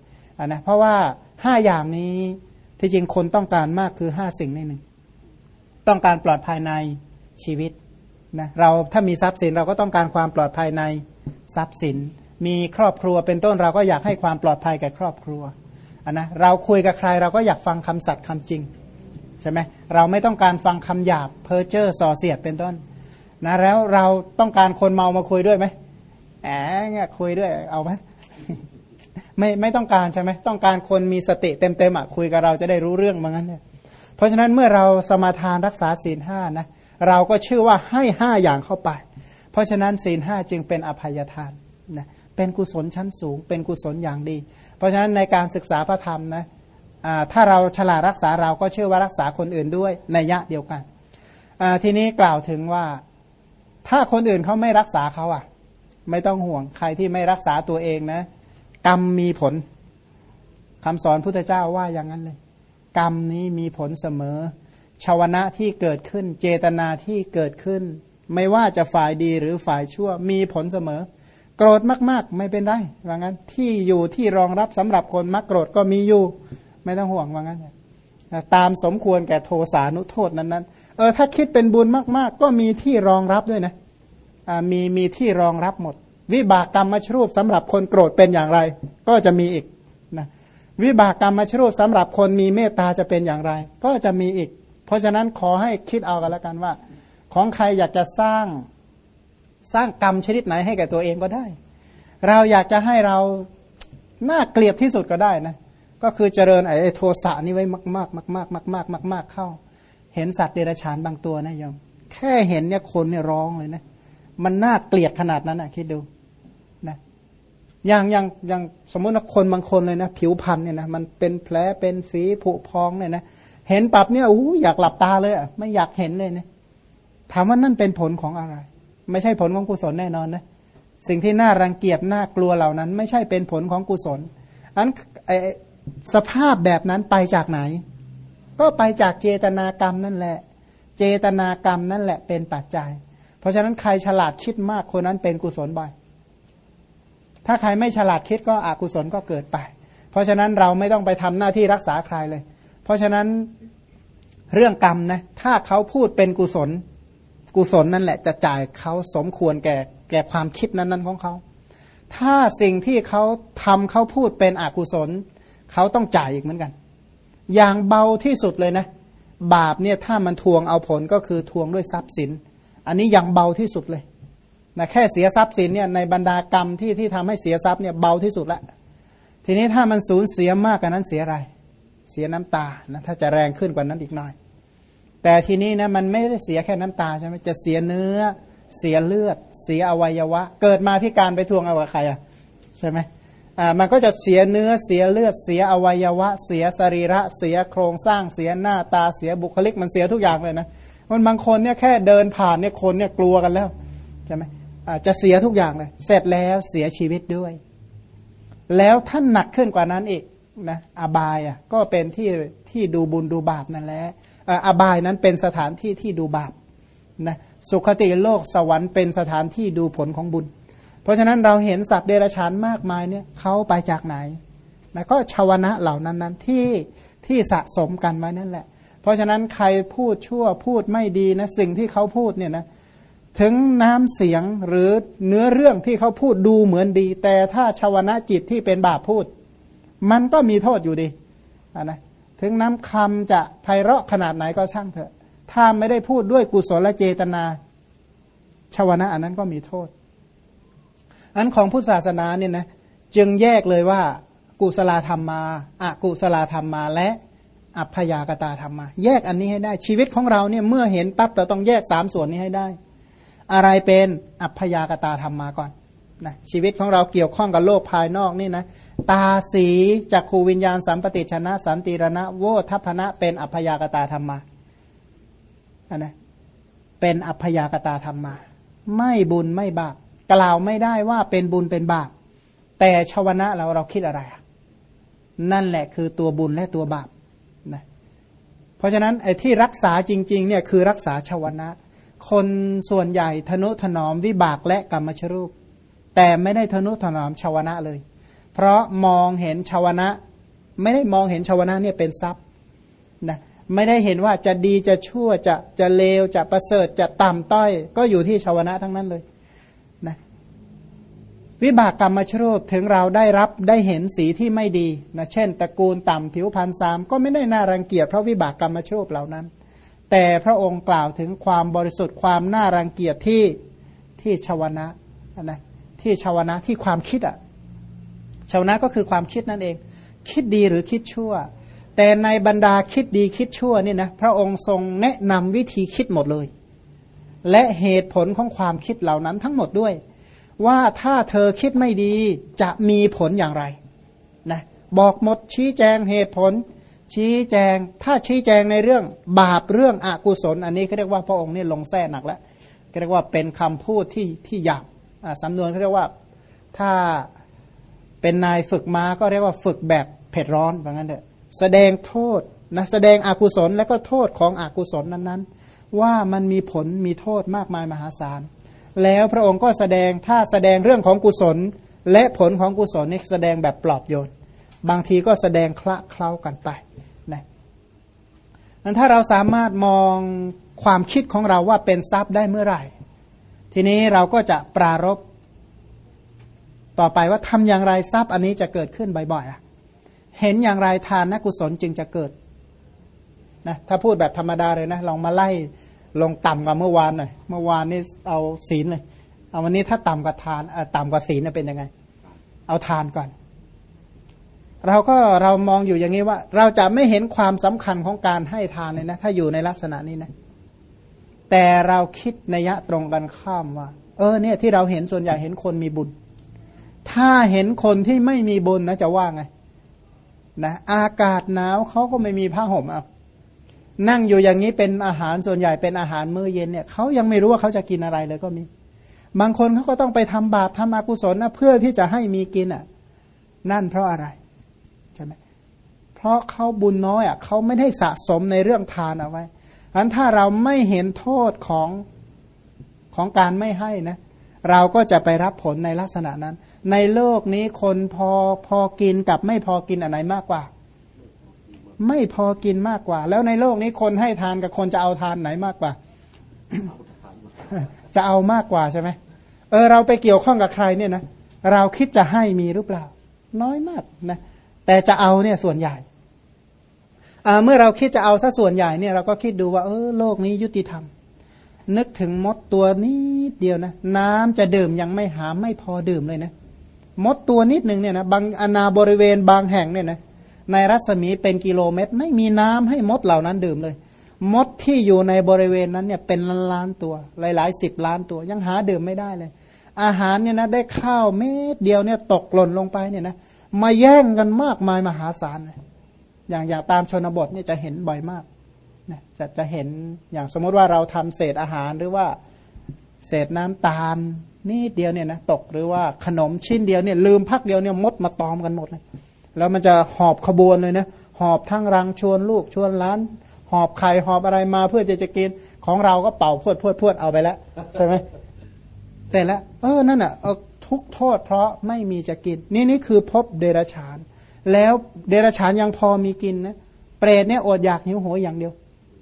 S2: นนะเพราะว่าห้าอย่างนี้ ที่จริงคนต้องการมากคือห้าสิ่งนี่หนึ่งต้องการปลอดภัยในชีวิตนะเราถ้ามีทรัพย์สินเราก็ต้องการความปลอดภัยในทรัพย์สิน มีครอบครัวเป็นต้นเราก็อยากให้ความปลอดภัยแก่ครอบครัวอันนะเราคุยกับใครเราก็อยากฟังคำสัตย์คำจริงใช่ไหมเราไม่ต้องการฟังคำหยาบเพ้อเจ้อส่อเสียดเป็นต้นนะแล้วเราต้องการคนเมามาคุยด้วยไหมแหมเนี่ยคุยด้วยเอาไหม ไม่ไม่ต้องการใช่ไหมต้องการคนมีสติเต็มเต็มอะคุยกับเราจะได้รู้เรื่องมางั้นเนี่ยเพราะฉะนั้นเมื่อเราสมาทานรักษาศีลห้านะเราก็ชื่อว่าให้ห้าอย่างเข้าไป เพราะฉะนั้นศีลห้าจึงเป็นอภัยทานนะเป็นกุศลชั้นสูง เป็นกุศลอย่างดี เพราะฉะนั้นในการศึกษาพระธรรมนะถ้าเราฉลาดรักษาเราก็เชื่อว่ารักษาคนอื่นด้วยในยะเดียวกันทีนี้กล่าวถึงว่าถ้าคนอื่นเขาไม่รักษาเขาอะ ไม่ต้องห่วงใครที่ไม่รักษาตัวเองนะ กรรมมีผลคำสอนพุทธเจ้าว่าอย่างนั้นเลย กรรมนี้มีผลเสมอชาวนะที่เกิดขึ้น เจตนาที่เกิดขึ้น ไม่ว่าจะฝ่ายดีหรือฝ่ายชั่วมีผลเสมอ โกรธมาก ๆ ไม่เป็นไรว่างั้น ที่อยู่ที่รองรับสำหรับคนมักโกรธก็มีอยู่ ไม่ต้องห่วงว่างั้นตามสมควรแก่โทสานุโทษนั้นๆเออถ้าคิดเป็นบุญมาก ๆ ก็มีที่รองรับด้วยนะมีมีที่รองรับหมด วิบากกรรมมชรูปสำหรับคนโกรธเป็นอย่างไร ก็จะมีอีกนะวิบากกรรมมชรูปสำหรับคนมีเมตตาจะเป็นอย่างไร ก็จะมีอีก เพราะฉะนั้นขอให้คิดเอากันละกันว่า ของใครอยากจะสร้างสร้างกรรมชนิดไหนให้แก่ตัวเองก็ได้ เราอยากจะให้เราน่าเกลียดที่สุดก็ได้นะก็คือเจริญไอ้โทสะนี่ไว้มากๆมากๆมากๆมากๆเข้า เห็นสัตว์เดรัจฉานบางตัวนะโยมแค่เห็นเนี่ยคนเนี่ยร้องเลยนะมันน่าเกลียดขนาดนั้นอะคิดดู อย่างอย่างอย่างสมมติว่าคนบางคนเลยนะ ผิวพรรณเนี่ยนะมันเป็นแผลเป็นฝีผุพองเนี่ยนะเห็นปับเนี่ยอู้อยากหลับตาเลยอะไม่อยากเห็นเลยนะถามว่านั่นเป็นผลของอะไร ไม่ใช่ผลของกุศลแน่นอนนะสิ่งที่น่ารังเกียจน่ากลัวเหล่านั้น ไม่ใช่เป็นผลของกุศลอันสภาพแบบนั้นไปจากไหน ก็ไปจากเจตนากรรมนั่นแหละ เจตนากรรมนั่นแหละเป็นปัจจัย เพราะฉะนั้นใครฉลาดคิดมากคนนั้นเป็นกุศลบ่อย ถ้าใครไม่ฉลาดคิดก็อกุศลก็เกิดไป เพราะฉะนั้นเราไม่ต้องไปทำหน้าที่รักษาใครเลย เพราะฉะนั้นเรื่องกรรมนะถ้าเขาพูดเป็นกุศล กุศลนั่นแหละจะจ่ายเขาสมควรแก่แก่ความคิดนั้น ๆ ของเขา ถ้าสิ่งที่เขาทำเขาพูดเป็นอกุศล เขาต้องจ่ายอีกเหมือนกัน อย่างเบาที่สุดเลยนะ บาปเนี่ยถ้ามันทวงเอาผลก็คือทวงด้วยทรัพย์สิน อันนี้อยังเบาที่สุดเลย นะแค่เสียทรัพย์สินเนี่ยในบรรดากรรมที่ที่ทำให้เสียทรัพย์เนี่ยเบาที่สุดละทีนี้ถ้ามันสูญเสียมากกว่านั้นเสียอะไร เสียน้ำตานะถ้าจะแรงขึ้นกว่านั้นอีกหน่อย แต่ทีนี้นะมันไม่ได้เสียแค่น้ำตาใช่ไหมจะเสียเนื้อ เสียเลือด เสียอวัยวะ เกิดมาพิการไปทวงเอากับใครอะใช่ไหมอ่ามันก็จะเสียเนื้อเสียเลือดเสียอวัยวะ เสียสรีระ เสียโครงสร้างเสียหน้าตาเสียบุคลิกมันเสียทุกอย่างเลยนะมันบางคนเนี่ยแค่เดินผ่านเนี่ยคนเนี่ยกลัวกันแล้วใช่ไหม จะเสียทุกอย่างเลย เสร็จแล้วเสียชีวิตด้วย แล้วท่านหนักขึ้นกว่านั้นอีกนะอบายอะก็เป็นที่ที่ดูบุญดูบาปนั่นแหละอบายนั้นเป็นสถานที่ที่ดูบาปนะสุขติโลกสวรรค์เป็นสถานที่ดูผลของบุญ เพราะฉะนั้นเราเห็นสัตว์เดรัจฉานมากมายเนี่ยเขาไปจากไหนนะก็ชาวนะเหล่านั้นนั้นที่ที่สะสมกันไว้นั่นแหละ เพราะฉะนั้นใครพูดชั่วพูดไม่ดีนะสิ่งที่เขาพูดเนี่ยนะ ถึงน้ำเสียงหรือเนื้อเรื่องที่เขาพูดดูเหมือนดี แต่ถ้าชาวนะจิตที่เป็นบาปพูด มันก็มีโทษอยู่ดีนะถึงน้ำคำจะไพเราะขนาดไหนก็ช่างเถอะ ถ้าไม่ได้พูดด้วยกุศลเจตนาชาวนะอันนั้นก็มีโทษ อันของพุทธศาสนาเนี่ยนะจึงแยกเลยว่า กุศลธรรมมาอากุศลธรรมมาและอัพยากตาธรรมมา แยกอันนี้ให้ได้ชีวิตของเราเนี่ยเมื่อเห็นปั๊บเราต้องแยกสามส่วนนี้ให้ได้ อะไรเป็นอัพยากตาธรรมมาก่อนนะชีวิตของเราเกี่ยวข้องกับโลกภายนอกนี่นะตาสีจากขูวิญญาณสัมปติชนะ สันติรณะโวทัพนะเป็นอัพยากตาธรรมมาอันนะเป็นอัพยากตาธรรมมา ไม่บุญไม่บาปกล่าวไม่ได้ว่าเป็นบุญเป็นบาป แต่ชาวนะเราเราคิดอะไร นั่นแหละคือตัวบุญและตัวบาปนะเพราะฉะนั้นไอ้ที่รักษาจริงๆเนี่ยคือรักษาชาวนะ คนส่วนใหญ่ทนุถนอมวิบากและกรรมชรูป แต่ไม่ได้ทนุถนอมชาวนะเลย เพราะมองเห็นชาวนะ ไม่ได้มองเห็นชาวนะเนี่ยเป็นทรัพย์นะไม่ได้เห็นว่าจะดีจะชั่วจะจะเลวจะประเสริฐจะต่ำต้อย ก็อยู่ที่ชาวนะทั้งนั้นเลยนะวิบากกรรมมาชรูปถึงเราได้รับได้เห็นสีที่ไม่ดีนะเช่นตระกูลต่ำผิวพันธ์สามก็ไม่ได้น่ารังเกียจเพราะวิบากกรรมมาชรูปเหล่านั้น แต่พระองค์กล่าวถึงความบริสุทธิ์ความน่ารังเกียจที่ที่ชาวนะนะที่ชาวนะที่ความคิดอะ่ะชาวนะก็คือความคิดนั่นเอง คิดดีหรือคิดชั่ว แต่ในบรรดาคิดดีคิดชั่วนี่นะพระองค์ทรงแนะนำวิธีคิดหมดเลย และเหตุผลของความคิดเหล่านั้นทั้งหมดด้วย ว่าถ้าเธอคิดไม่ดีจะมีผลอย่างไรนะบอกหมดชี้แจงเหตุผล ชี้แจงถ้าชี้แจงในเรื่องบาปเรื่องอกุศล อันนี้เขาเรียกว่าพระองค์นี่ลงแท้หนักแล้วเรียกว่าเป็นคำพูดที่ที่หยาบสำนวนเขาเรียกว่าถ้าเป็นนายฝึกมาก็เรียกว่าฝึกแบบเผ็ดร้อนว่างั้นเถอะแสดงโทษนะแสดงอกุศลและก็โทษของอกุศลนั้นๆ ว่ามันมีผลมีโทษมากมายมหาศาล แล้วพระองค์ก็แสดงถ้าแสดงเรื่องของกุศล และผลของกุศลนี่แสดงแบบปลอบโยน บางทีก็แสดงคละเคล้ากันไปนะนั้นถ้าเราสามารถมองความคิดของเราว่าเป็นทรัพย์ได้เมื่อไหร่ ทีนี้เราก็จะปรารบต่อไปว่าทำอย่างไรทรัพย์อันนี้จะเกิดขึ้นบ่อยๆเห็นอย่างไรทานนักกุศลจึงจะเกิดนะถ้าพูดแบบธรรมดาเลยนะลองมาไล่ลงต่ำกว่าเมื่อวานหน่อยเมื่อวานนี่เอาศีลเลยเอาวันนี้ถ้าต่ำกว่าทานต่ำกว่าศีลเป็นยังไง เอาทานก่อน เราก็เรามองอยู่อย่างนี้ว่า เราจะไม่เห็นความสำคัญของการให้ทานเลยนะ ถ้าอยู่ในลักษณะนี้นะ แต่เราคิดในยะตรงกันข้ามว่า เออเนี่ยที่เราเห็นส่วนใหญ่เห็นคนมีบุญ ถ้าเห็นคนที่ไม่มีบุญนะจะว่าไงนะอากาศหนาวเขาก็ไม่มีผ้าห่มเอานั่งอยู่อย่างนี้เป็นอาหารส่วนใหญ่เป็นอาหารมื้อเย็นเนี่ยเขายังไม่รู้ว่าเขาจะกินอะไรเลยก็มี บางคนเขาก็ต้องไปทำบาปทำอกุศลนะเพื่อที่จะให้มีกินอะ นั่นเพราะอะไร เพราะเขาบุญน้อยอะเขาไม่ได้สะสมในเรื่องทานเอาไว้อันถ้าเราไม่เห็นโทษของของการไม่ให้นะเราก็จะไปรับผลในลักษณะนั้น ในโลกนี้คนพอพอกินกับไม่พอกินอันไหนมากกว่า ไม่พอกินมากกว่า แล้วในโลกนี้คนให้ทานกับคนจะเอาทานไหนมากกว่า จะเอามากกว่าใช่ไหมเออเราไปเกี่ยวข้องกับใครเนี่ยนะเราคิดจะให้มีหรือเปล่า น้อยมากนะแต่จะเอาเนี่ยส่วนใหญ่ เมื่อเราคิดจะเอาซะส่วนใหญ่เนี่ยเราก็คิดดูว่าเออโลกนี้ยุติธรรม นึกถึงมดตัวนิดเดียวนะ น้ำจะดื่มยังไม่หาไม่พอดื่มเลยนะมดตัวนิดหนึ่งเนี่ยนะบางอนาบริเวณบางแห่งเนี่ยนะในรัศมีเป็นกิโลเมตร ไม่มีน้ำให้มดเหล่านั้นดื่มเลย มดที่อยู่ในบริเวณนั้นเนี่ยเป็นล้านล้านตัว หลายๆสิบล้านตัวยังหาดื่มไม่ได้เลย อาหารเนี่ยนะได้ข้าวเม็ดเดียวเนี่ยตกหล่นลงไปเนี่ยนะมาแย่งกันมากมายมหาศาลเลย อย่างอย่างตามชนบทเนี่ยจะเห็นบ่อยมากนะจะจะเห็นอย่างสมมติว่าเราทำเศษอาหารหรือว่าเศษน้ำตาลนี่เดียวเนี่ยนะตกหรือว่าขนมชิ้นเดียวเนี่ยลืมพักเดียวเนี่ยมดมาตอมกันหมดเลยแล้วมันจะหอบขบวนเลยนะหอบทั้งรังชวนลูกชวนล้าน หอบไข่หอบอะไรมาเพื่อจะจะกินของเราก็เป่าพวดพวดพวดเอาไปแล้วใช่ไหมแต่ละเออนั่นอะทุกโทษเพราะไม่มีจะกิน นี่นี่คือพบเดรฉาน แล้วเดรฉานยังพอมีกินนะเปรตเนี่ยอดอยากหิวโหยอย่างเดียว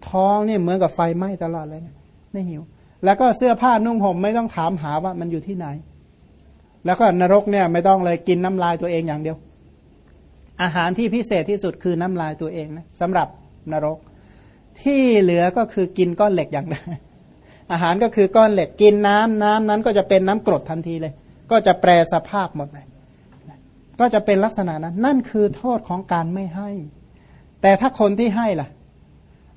S2: ท้องเนี่ยเหมือนกับไฟไหม้ตลอดเลยนะไม่หิว แล้วก็เสื้อผ้านุ่งห่มไม่ต้องถามหาว่ามันอยู่ที่ไหน แล้วก็นรกเนี่ยไม่ต้องเลยกินน้ำลายตัวเองอย่างเดียว อาหารที่พิเศษที่สุดคือน้ำลายตัวเองนะสำหรับนรก ที่เหลือก็คือกินก้อนเหล็กอย่างเดียวอาหารก็คือก้อนเหล็กกินน้ำน้ำนั้นก็จะเป็นน้ำกรดทันทีเลย ก็จะแปรสภาพหมดเลย ก็จะเป็นลักษณะนั้น นั่นคือโทษของการไม่ให้ แต่ถ้าคนที่ให้ล่ะ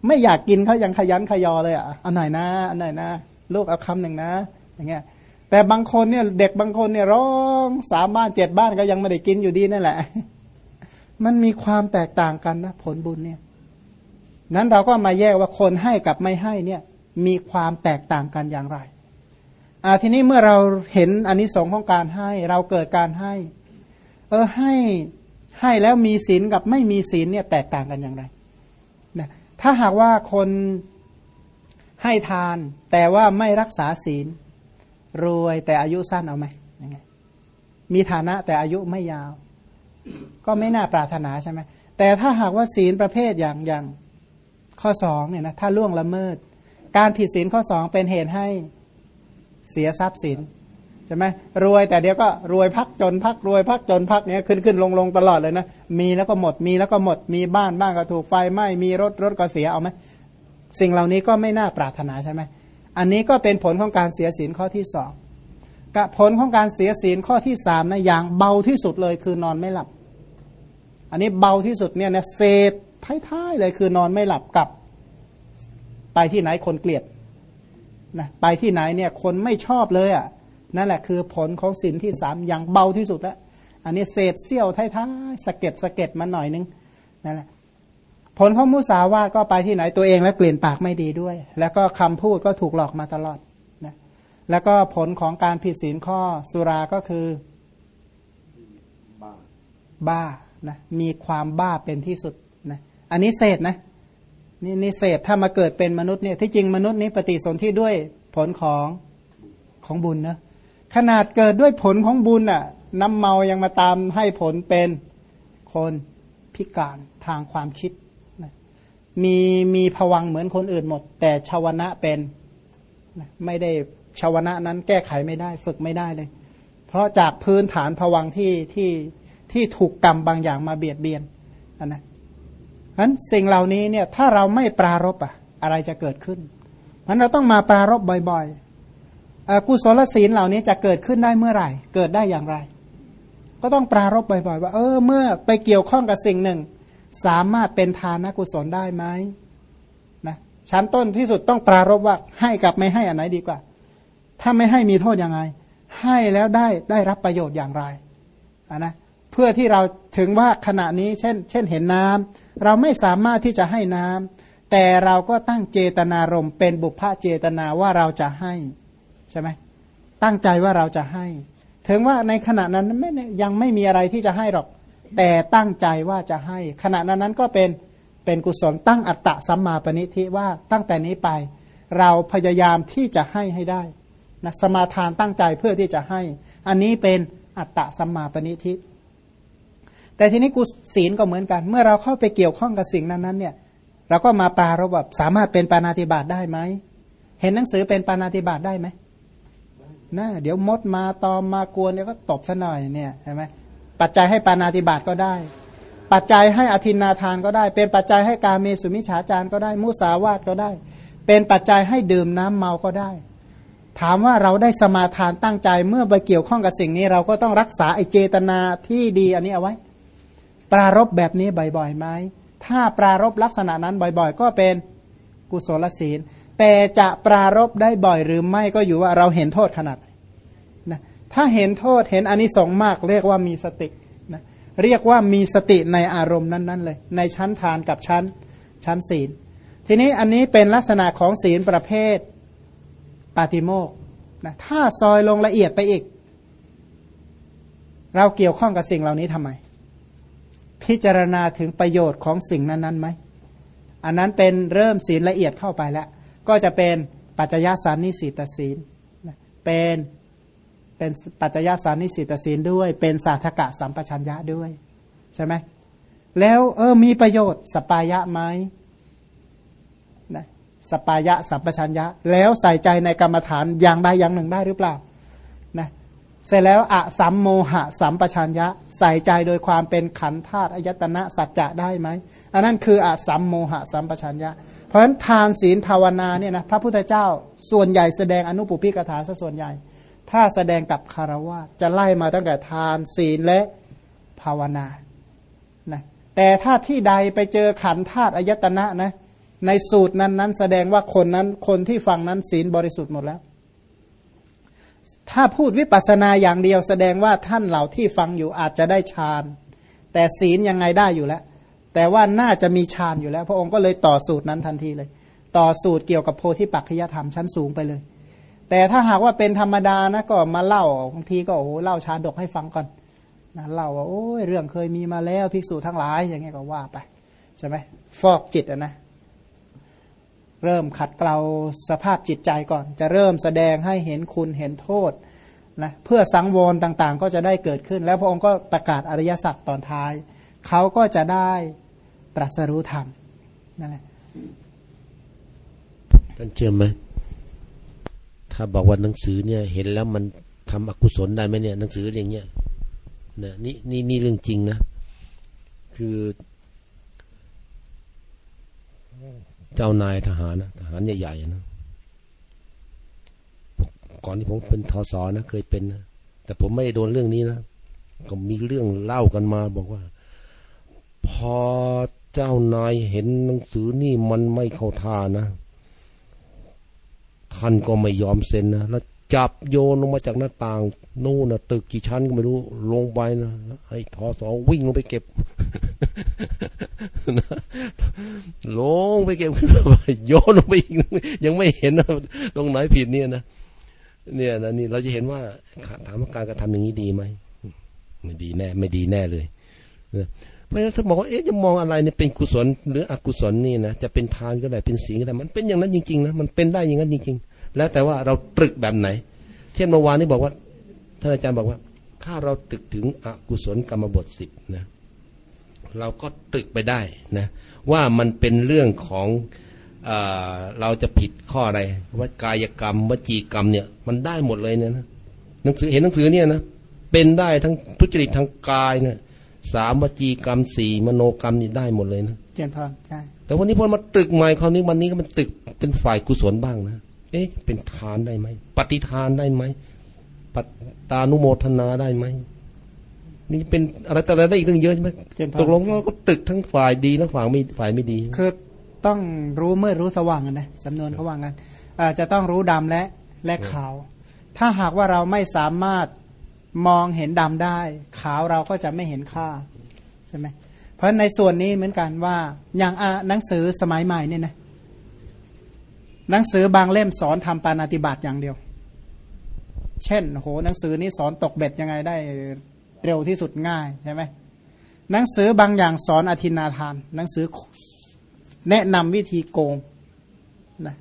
S2: ไม่อยากกินเขายังขยันขยอเลยอะอันไหนนะอันไหนนะ ลูกเอาคำหนึ่งนะ อย่างเงี้ย แต่บางคนเนี่ยเด็กบางคนเนี่ยร้องสามบ้านเจ็ดบ้านก็ยังไม่ได้กินอยู่ดีนั่นแหละ มันมีความแตกต่างกันนะผลบุญเนี่ย นั้นเราก็มาแยกว่าคนให้กับไม่ให้เนี่ย มีความแตกต่างกันอย่างไรอ่าทีนี้เมื่อเราเห็นอันนี้สองของการให้ เราเกิดการให้ เออให้ให้แล้วมีศีลกับไม่มีศีลเนี่ยแตกต่างกันอย่างไรนะถ้าหากว่าคนให้ทาน แต่ว่าไม่รักษาศีล รวยแต่อายุสั้นเอาไหมยังไงมีฐานะแต่อายุไม่ยาว ก็ไม่น่าปรารถนาใช่ไหมแต่ถ้าหากว่าศีลประเภทอย่างอย่างข้อสองเนี่ยนะถ้าล่วงละเมิด การผิดศีลข้อสองเป็นเหตุให้เสียทรัพย์สิน ใช่ไหมรวยแต่เดี๋ยวก็รวยพักจนพักรวยพักจนพักเนี้ยขึ้นขึ้นลงลงตลอดเลยนะมีแล้วก็หมดมีแล้วก็หมดมีบ้านบ้านก็ถูกไฟไหม้มีรถรถก็เสียเอาไหมสิ่งเหล่านี้ก็ไม่น่าปรารถนาใช่ไหมอันนี้ก็เป็นผลของการเสียศีลข้อที่สองผลของการเสียศีลข้อที่สามนะอย่างเบาที่สุดเลยคือนอนไม่หลับ อันนี้เบาที่สุดเนี่ยนะเศษท้ายๆเลยคือนอนไม่หลับกับ ไปที่ไหนคนเกลียดนะไปที่ไหนเนี่ยคนไม่ชอบเลยอะ่ะ นั่นแหละคือผลของศีลที่สามอย่างเบาที่สุดแล้วอันนี้เศษเสี้ยวท้ายๆสะเก็ดสะเก็ดมาหน่อยนึงนั่นแหละผลของมุสาวาก็ไปที่ไหนตัวเองและเปลี่ยนปากไม่ดีด้วย แล้วก็คำพูดก็ถูกหลอกมาตลอดนะแล้วก็ผลของการผิดศีลข้อสุราก็คือบ้าบ้านะมีความบ้าเป็นที่สุดนะอันนี้เศษนะนี่นี่เศษถ้ามาเกิดเป็นมนุษย์เนี่ยที่จริงมนุษย์นี้ปฏิสนธิด้วยผลของของบุญนะ ขนาดเกิดด้วยผลของบุญอะน้ำเมายังมาตามให้ผลเป็นคนพิการทางความคิดมีมีผวังเหมือนคนอื่นหมด แต่ชาวนะเป็นไม่ได้ชาวนะนั้นแก้ไขไม่ได้ฝึกไม่ได้เลย เพราะจากพื้นฐานผวังที่ที่ที่ถูกกรรมบางอย่างมาเบียดเบียนอันนะนั้นสิ่งเหล่านี้เนี่ยถ้าเราไม่ปรารบอะอะไรจะเกิดขึ้นมันเราต้องมาปรารบบ่อย ๆ กุศลศีลเหล่านี้จะเกิดขึ้นได้เมื่อไหร่ เกิดได้อย่างไร ก็ต้องปรารบบ่อยๆว่า เออเมื่อไปเกี่ยวข้องกับสิ่งหนึ่ง สามารถเป็นทานกุศลได้ไหมนะชั้นต้นที่สุดต้องปรารบว่าให้กับไม่ให้อันไหนดีกว่า ถ้าไม่ให้มีโทษยังไง ให้แล้วได้ได้รับประโยชน์อย่างไรนนะเพื่อที่เราถึงว่าขณะนี้เช่น เช่นเห็นน้ำเราไม่สามารถที่จะให้น้ำแต่เราก็ตั้งเจตนารมณ์เป็นบุพเพเจตนาว่าเราจะให้ ใช่ไหมตั้งใจว่าเราจะให้ ถึงว่าในขณะนั้นไม่ยังไม่มีอะไรที่จะให้หรอก แต่ตั้งใจว่าจะให้ ขณะนั้นนั้นก็เป็นเป็นกุศลตั้งอัตตะสัมมาปณิทิว่าตั้งแต่นี้ไป เราพยายามที่จะให้ให้ได้นะสมาทานตั้งใจเพื่อที่จะให้ อันนี้เป็นอัตตะสัมมาปณิทิแต่ทีนี้กุศีลก็เหมือนกัน เมื่อเราเข้าไปเกี่ยวข้องกับสิ่งนั้นนั้นเนี่ยเราก็มาปาเรบแบบสามารถเป็นปานาติบาตได้ไหมเห็นหนังสือเป็นปานาติบาตได้ไหม น่าเดี๋ยวมดมาตอมมากวนเดี๋ยวก็ตบซะหน่อยเนี่ยใช่ไหมปัจจัยให้ปานาติบาตก็ได้ ปัจจัยให้อธินาทานก็ได้ เป็นปัจจัยให้การเมสุมิฉาจารก็ได้ มุสาวาตก็ได้ เป็นปัจจัยให้ดื่มน้ำเมาก็ได้ ถามว่าเราได้สมาทานตั้งใจเมื่อไปเกี่ยวข้องกับสิ่งนี้ เราก็ต้องรักษาไอเจตนาที่ดีอันนี้เอาไว้ ปรารบแบบนี้บ่อยๆไหมถ้าปรารบลักษณะนั้นบ่อยๆ ก็เป็นกุศลศีล แต่จะปรารบได้บ่อยหรือไม่ก็อยู่ว่าเราเห็นโทษขนาดนะถ้าเห็นโทษเห็นอนนิสงส์มาก เรียกว่ามีสตินะเรียกว่ามีสติในอารมณ์นั้น ๆ เลย ในชั้นทานกับชั้นชั้นศีล ทีนี้อันนี้เป็นลักษณะของศีลประเภทปาติโมกนะถ้าซอยลงละเอียดไปอีก เราเกี่ยวข้องกับสิ่งเหล่านี้ทำไม พิจารณาถึงประโยชน์ของสิ่งนั้นๆไหมอันนั้นเป็นเริ่มศีลละเอียดเข้าไปแล้ว ก็จะเป็นปัจจยสานิสิตศีลเป็นเป็นปัจจยสานิสิตศีลด้วย เป็นสาธกะสัมปชัญญะด้วยใช่ไหมแล้วเออมีประโยชน์สปายะไหมนะสปายะสัมปชัญญะ แล้วใส่ใจในกรรมฐานอย่างใดอย่างหนึ่งได้หรือเปล่านะเสร็จแล้วอะสัมโมหะสัมปชัญญะ ใส่ใจโดยความเป็นขันธาตุอายตนะสัจจะได้ไหมอันนั้นคืออะสัมโมหะสัมปชัญญะ เพราะฉะนั้นทานศีลภาวนาเนี่ยนะพระพุทธเจ้าส่วนใหญ่แสดงอนุปุพิกถาซะส่วนใหญ่ ถ้าแสดงกับคารวะจะไล่มาตั้งแต่ทานศีลและภาวนานะแต่ถ้าที่ใดไปเจอขันธาตุอายตนะนะในสูตรนั้นนั้นแสดงว่าคนนั้นคนที่ฟังนั้นศีลบริสุทธิ์หมดแล้ว ถ้าพูดวิปัสสนาอย่างเดียวแสดงว่าท่านเหล่าที่ฟังอยู่อาจจะได้ฌานแต่ศีลยังไงได้อยู่แล้ว แต่ว่าน่าจะมีฌานอยู่แล้ว พระองค์ก็เลยต่อสูตรนั้นทันทีเลย ต่อสูตรเกี่ยวกับโพธิปัจจยธรรมชั้นสูงไปเลย แต่ถ้าหากว่าเป็นธรรมดานะก็มาเล่าบางทีก็โอ้เล่าชาดกให้ฟังก่อนนะเล่าว่าโอ้ยเรื่องเคยมีมาแล้วภิกษุทั้งหลายอย่างเงี้ยก็ว่าไปใช่ไหมฟอกจิตนะเริ่มขัดเกลาสภาพจิตใจก่อน จะเริ่มแสดงให้เห็นคุณเห็นโทษนะเพื่อสังวรต่างๆ ก็จะได้เกิดขึ้น แล้วพระองค์ก็ประกาศอริยสัจตอนท้าย เขาก็จะได้ตรัสรู้ธรรมนั่นแหละ
S1: ท่านเชื่อไหมถ้าบอกว่าหนังสือเนี่ย เห็นแล้วมันทำอกุศลได้ไหมเนี่ยหนังสืออย่างเงี้ยนะนี่นี่นี่เรื่องจริงนะ คือเจ้านายทหารนะทหารใหญ่ๆนะก่อนที่ผมเป็นทศนะเคยเป็นนะแต่ผมไม่ได้โดนเรื่องนี้นะก็มีเรื่องเล่ากันมาบอกว่า พอเจ้านายเห็นหนังสือนี่มันไม่เข้าท่านะ ท่านก็ไม่ยอมเซ็นนะแล้วจับโยนลงมาจากหน้าต่าง นู่นนะตึกกี่ชั้นก็ไม่รู้ ลงไปนะให้ทอสอวิ่งลงไปเก็บลงไปเก็บขึ้นมาโยนลงไปยังไม่เห็นนะตรงไหนผิดเนี่ยนะเนี่ยนะนี่เราจะเห็นว่าถามว่าการกระทำอย่างนี้ดีไหมไม่ดีแน่ ไม่ดีแน่เลย เพราะฉะนั้นถ้าบอกว่าเอ๊ะจะมองอะไรเนี่ยเป็นกุศลหรืออกุศลนี่นะจะเป็นทานก็ได้เป็นศีลก็ได้มันเป็นอย่างนั้นจริงๆนะมันเป็นได้อย่างนั้นจริง ๆ แล้วแต่ว่าเราตรึกแบบไหน เช่นเมื่อวานนี้บอกว่าท่านอาจารย์บอกว่า ถ้าเราตรึกถึงอกุศลกรรมบทสิบนะเราก็ตรึกไปได้นะว่ามันเป็นเรื่องของเอเราจะผิดข้ออะไรว่ากายกรรมวจีกรรมเนี่ยมันได้หมดเลยเนี่ยนะหนังสือเห็นหนังสือเนี่ยนะเป็นได้ทั้งทุจริตทางกายเนี่ย สามวจีกรรมสี่มโนกรรมนี่ได้หมดเลยนะ
S2: เจนพอใช่
S1: แต่วันนี้พอมาตึกใหม่คราวนี้วันนี้ก็มันตึกเป็นฝ่ายกุศลบ้างนะเอ๊ะ เป็นทานได้ไหมปฏิทานได้ไหมปตานุโมทนาได้ไหมนี่เป็นอะไรแต่อะไรได้อีกเรื่องเยอะใช่ไหมตกลงเราก็ตึกทั้งฝ่ายดีและฝ่ายไม่ฝ่ายไม่ดี
S2: คือต้องรู้เมื่อรู้สว่างนะสำนวนเขาว่างันจะต้องรู้ดำและและขาว ถ้าหากว่าเราไม่สามารถ มองเห็นดำได้ ขาวเราก็จะไม่เห็นค่าใช่ไหมเพราะในส่วนนี้เหมือนกันว่าอย่างหนังสือสมัยใหม่เนี่ยนะหนังสือบางเล่มสอนทำปานาติบาตอย่างเดียว เช่นโหหนังสือนี้สอนตกเบ็ดยังไงได้เร็วที่สุดง่ายใช่ไหมหนังสือบางอย่างสอนอธินาทาน หนังสือแนะนำวิธีโกงนะ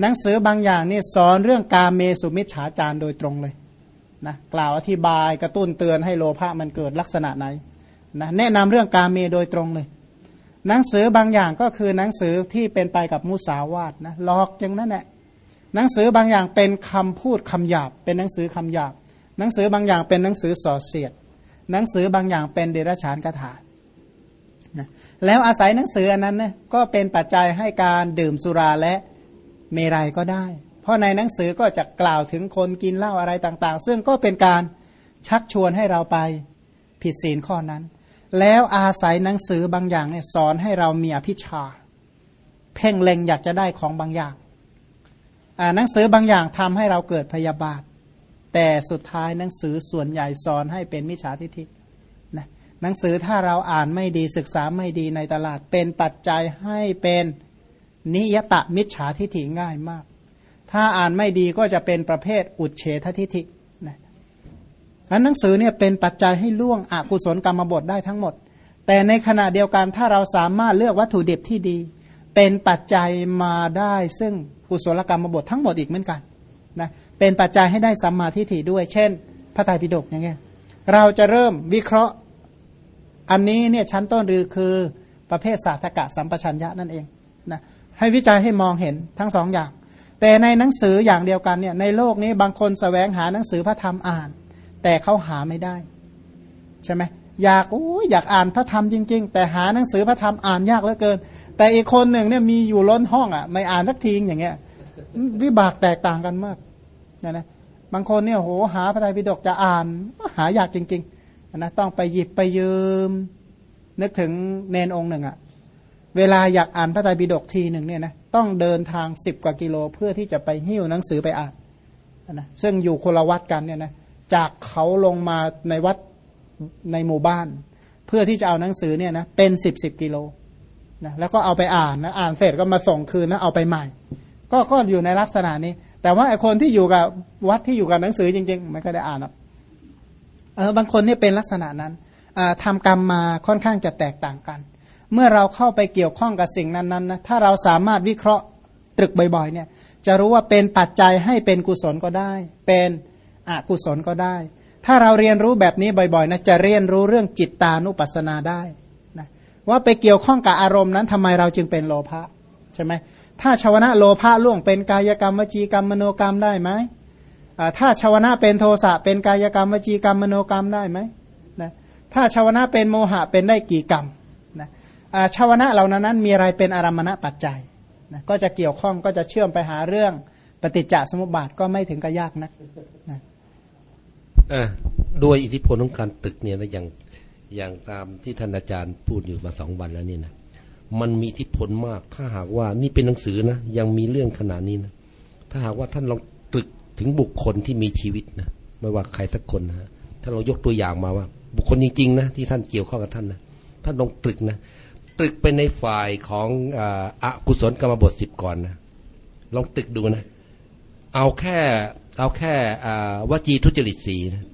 S2: หนังสือบางอย่างนี่สอนเรื่องการเมสุมิชฉาจารโดยตรงเลย นะกล่าวอธิบายกระตุ้นเตือนให้โลภะมันเกิดลักษณะไหนนะแนะนำเรื่องการเมโดยตรงเลย หนังสือบางอย่างก็คือหนังสือที่เป็นไปกับมุสาวาทนะหลอกอย่างนั้นแหละหนังสือบางอย่างเป็นคำพูดคำหยาบ เป็นหนังสือคำหยาบ หนังสือบางอย่างเป็นหนังสือส่อเสียด หนังสือบางอย่างเป็นเดรัจฉานคาถานะแล้วอาศัยหนังสืออันนั้นนะก็เป็นปัจจัยให้การดื่มสุราและเมรัยก็ได้ เพราะในหนังสือก็จะกล่าวถึงคนกินเหล้าอะไรต่างๆ ซึ่งก็เป็นการชักชวนให้เราไปผิดศีลข้อนั้น แล้วอาศัยหนังสือบางอย่างเนี่ยสอนให้เรามีอภิชา เพ่งเล็งอยากจะได้ของบางอย่างหนังสือบางอย่างทำให้เราเกิดพยาบาท แต่สุดท้ายหนังสือส่วนใหญ่สอนให้เป็นมิจฉาทิฏฐิหนังสือถ้าเราอ่านไม่ดีศึกษาไม่ดีในตลาด เป็นปัจจัยให้เป็นนิยตะมิจฉาทิฏฐิง่ายมาก ถ้าอ่านไม่ดีก็จะเป็นประเภทอุดเฉททิฐินะอันหนังสือเนี่ยเป็นปัจจัยให้ล่วงอกุศลกรรมบทได้ทั้งหมด แต่ในขณะเดียวกันถ้าเราสามารถเลือกวัตถุดิบที่ดี เป็นปัจจัยมาได้ซึ่งกุศลกรรมบททั้งหมดอีกเหมือนกันนะเป็นปัจจัยให้ได้สัมมาทิฏฐิด้วย เช่น พระไตรปิฎกอย่างเงี้ยเราจะเริ่มวิเคราะห์อันนี้เนี่ยชั้นต้นรือคือประเภทศาสตกะสัมปชัญญะนั่นเองนะให้วิจัยให้มองเห็นทั้งสองอย่าง แต่ในหนังสืออย่างเดียวกันเนี่ยในโลกนี้บางคนสแสวงหาหนังสือพระธรรมอ่าน แต่เขาหาไม่ได้ ใช่ไหมอยากโอ้อยากอ่านพระธรรมจริง ๆ แต่หาหนังสือพระธรรมอ่านยากเหลือเกิน แต่อีกคนหนึ่งเนี่ยมีอยู่ล้นห้องอะไม่อ่านสักทีอย่างเงี้ยวิบากแตกต่างกันมากนะนะบางคนเนี่ยโหหาพระไตรปิฎกจะอ่านหายากจริงๆนะต้องไปหยิบไปยืม นึกถึงเนนองค์หนึ่งอะ เวลาอยากอ่านพระไตรปิฎกทีหนึ่งเนี่ยนะต้องเดินทางสิบกว่ากิโลเพื่อที่จะไปหิ้วหนังสือไปอ่านนะซึ่งอยู่คนละวัดกันเนี่ยนะจากเขาลงมาในวัดในหมู่บ้าน เพื่อที่จะเอาหนังสือเนี่ยนะเป็นสิบสิบกิโลนะแล้วก็เอาไปอ่านนะอ่านเสร็จก็มาส่งคืนนะเอาไปใหม่ ก็ก็อยู่ในลักษณะนี้ แต่ว่าไอคนที่อยู่กับวัดที่อยู่กับหนังสือจริงๆไม่ก็ได้อ่านหรอกเออบางคนนี่เป็นลักษณะนั้นทำกรรมมาค่อนข้างจะแตกต่างกัน เมื่อเราเข้าไปเกี่ยวข้องกับสิ่งนั้นๆนะถ้าเราสามารถวิเคราะห์ตรึกบ่อยๆเนี่ยจะรู้ว่าเป็นปัจจัยให้เป็นกุศลก็ได้ เป็นอกุศลก็ได้ ถ้าเราเรียนรู้แบบนี้บ่อยๆนะจะเรียนรู้เรื่องจิตตานุปัสสนาได้นะว่าไปเกี่ยวข้องกับอารมณ์นั้นทำไมเราจึงเป็นโลภะใช่ไหมถ้าชาวนะโลภะล่วงเป็นกายกรรมวจีกรรมมโนกรรมได้ไหมถ้าชาวนะเป็นโทสะเป็นกายกรรมวจีกรรมมโนกรรมได้ไหมนะถ้าชาวนะเป็นโมหะเป็นได้กี่กรรม ชาวนะเหล่านั้นมีอะไรเป็นอารมณปัจจัยนะก็จะเกี่ยวข้องก็จะเชื่อมไปหาเรื่องปฏิจจสมุปบาทก็ไม่ถึงกับยากนักนะ
S1: ด้วยอิทธิพลของการตึกเนี่ยนะอย่างอย่างตามที่ท่านอาจารย์พูดอยู่มาสองวันแล้วนี่นะมันมีอิทธิพลมาก ถ้าหากว่านี่เป็นหนังสือนะยังมีเรื่องขนาดนี้นะถ้าหากว่าท่านลองตรึกถึงบุคคลที่มีชีวิตนะไม่ว่าใครสักคนนะท่านลองยกตัวอย่างมาว่า บุคคลจริงๆนะที่ท่านเกี่ยวข้องกับท่านนะท่านลองตรึกนะ ตรึกไปในฝ่ายของอกุศลกรรมบทสิบก่อนนะลองตรึกดูนะ เอาแค่เอาแค่วจีทุจริตสีนะ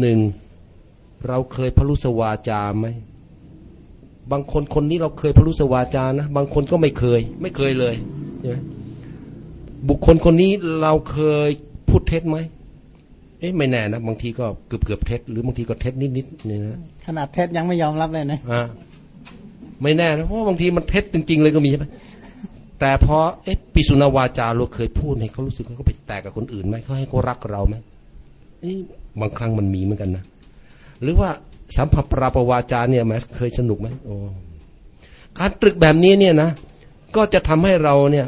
S1: หนึ่งเราเคยพรุสวาจาไหมบางคนคนนี้เราเคยพรุสวาจานะบางคนก็ไม่เคย ไม่เคยเลยใช่ไหมบุคคลคนนี้เราเคยพูดเท็จไหมเอ๊ะไม่แน่นะบางทีก็เกือบเกือบเท็จหรือบางทีก็เท็จนิดนิดนี่นะ
S2: ขนาดเท็จยังไม่ยอมรับเลยนะ
S1: อ่า ไม่แน่นะเพราะบางทีมันเท็จจริง ๆ เลยก็มีใช่ไหมแต่พอเอ๊ะปิสุนาวาจาเราเคยพูดให้เขารู้สึกว่าเขาไปแตกกับคนอื่นไหมเขาให้เขารักเราไหมบางครั้งมันมีเหมือนกันนะหรือว่าสัมผัสปราปวาจาเนี่ยแมเคยสนุกไหมโอ้การตรึกแบบนี้เนี่ยนะ ก็จะทำให้เราเนี่ย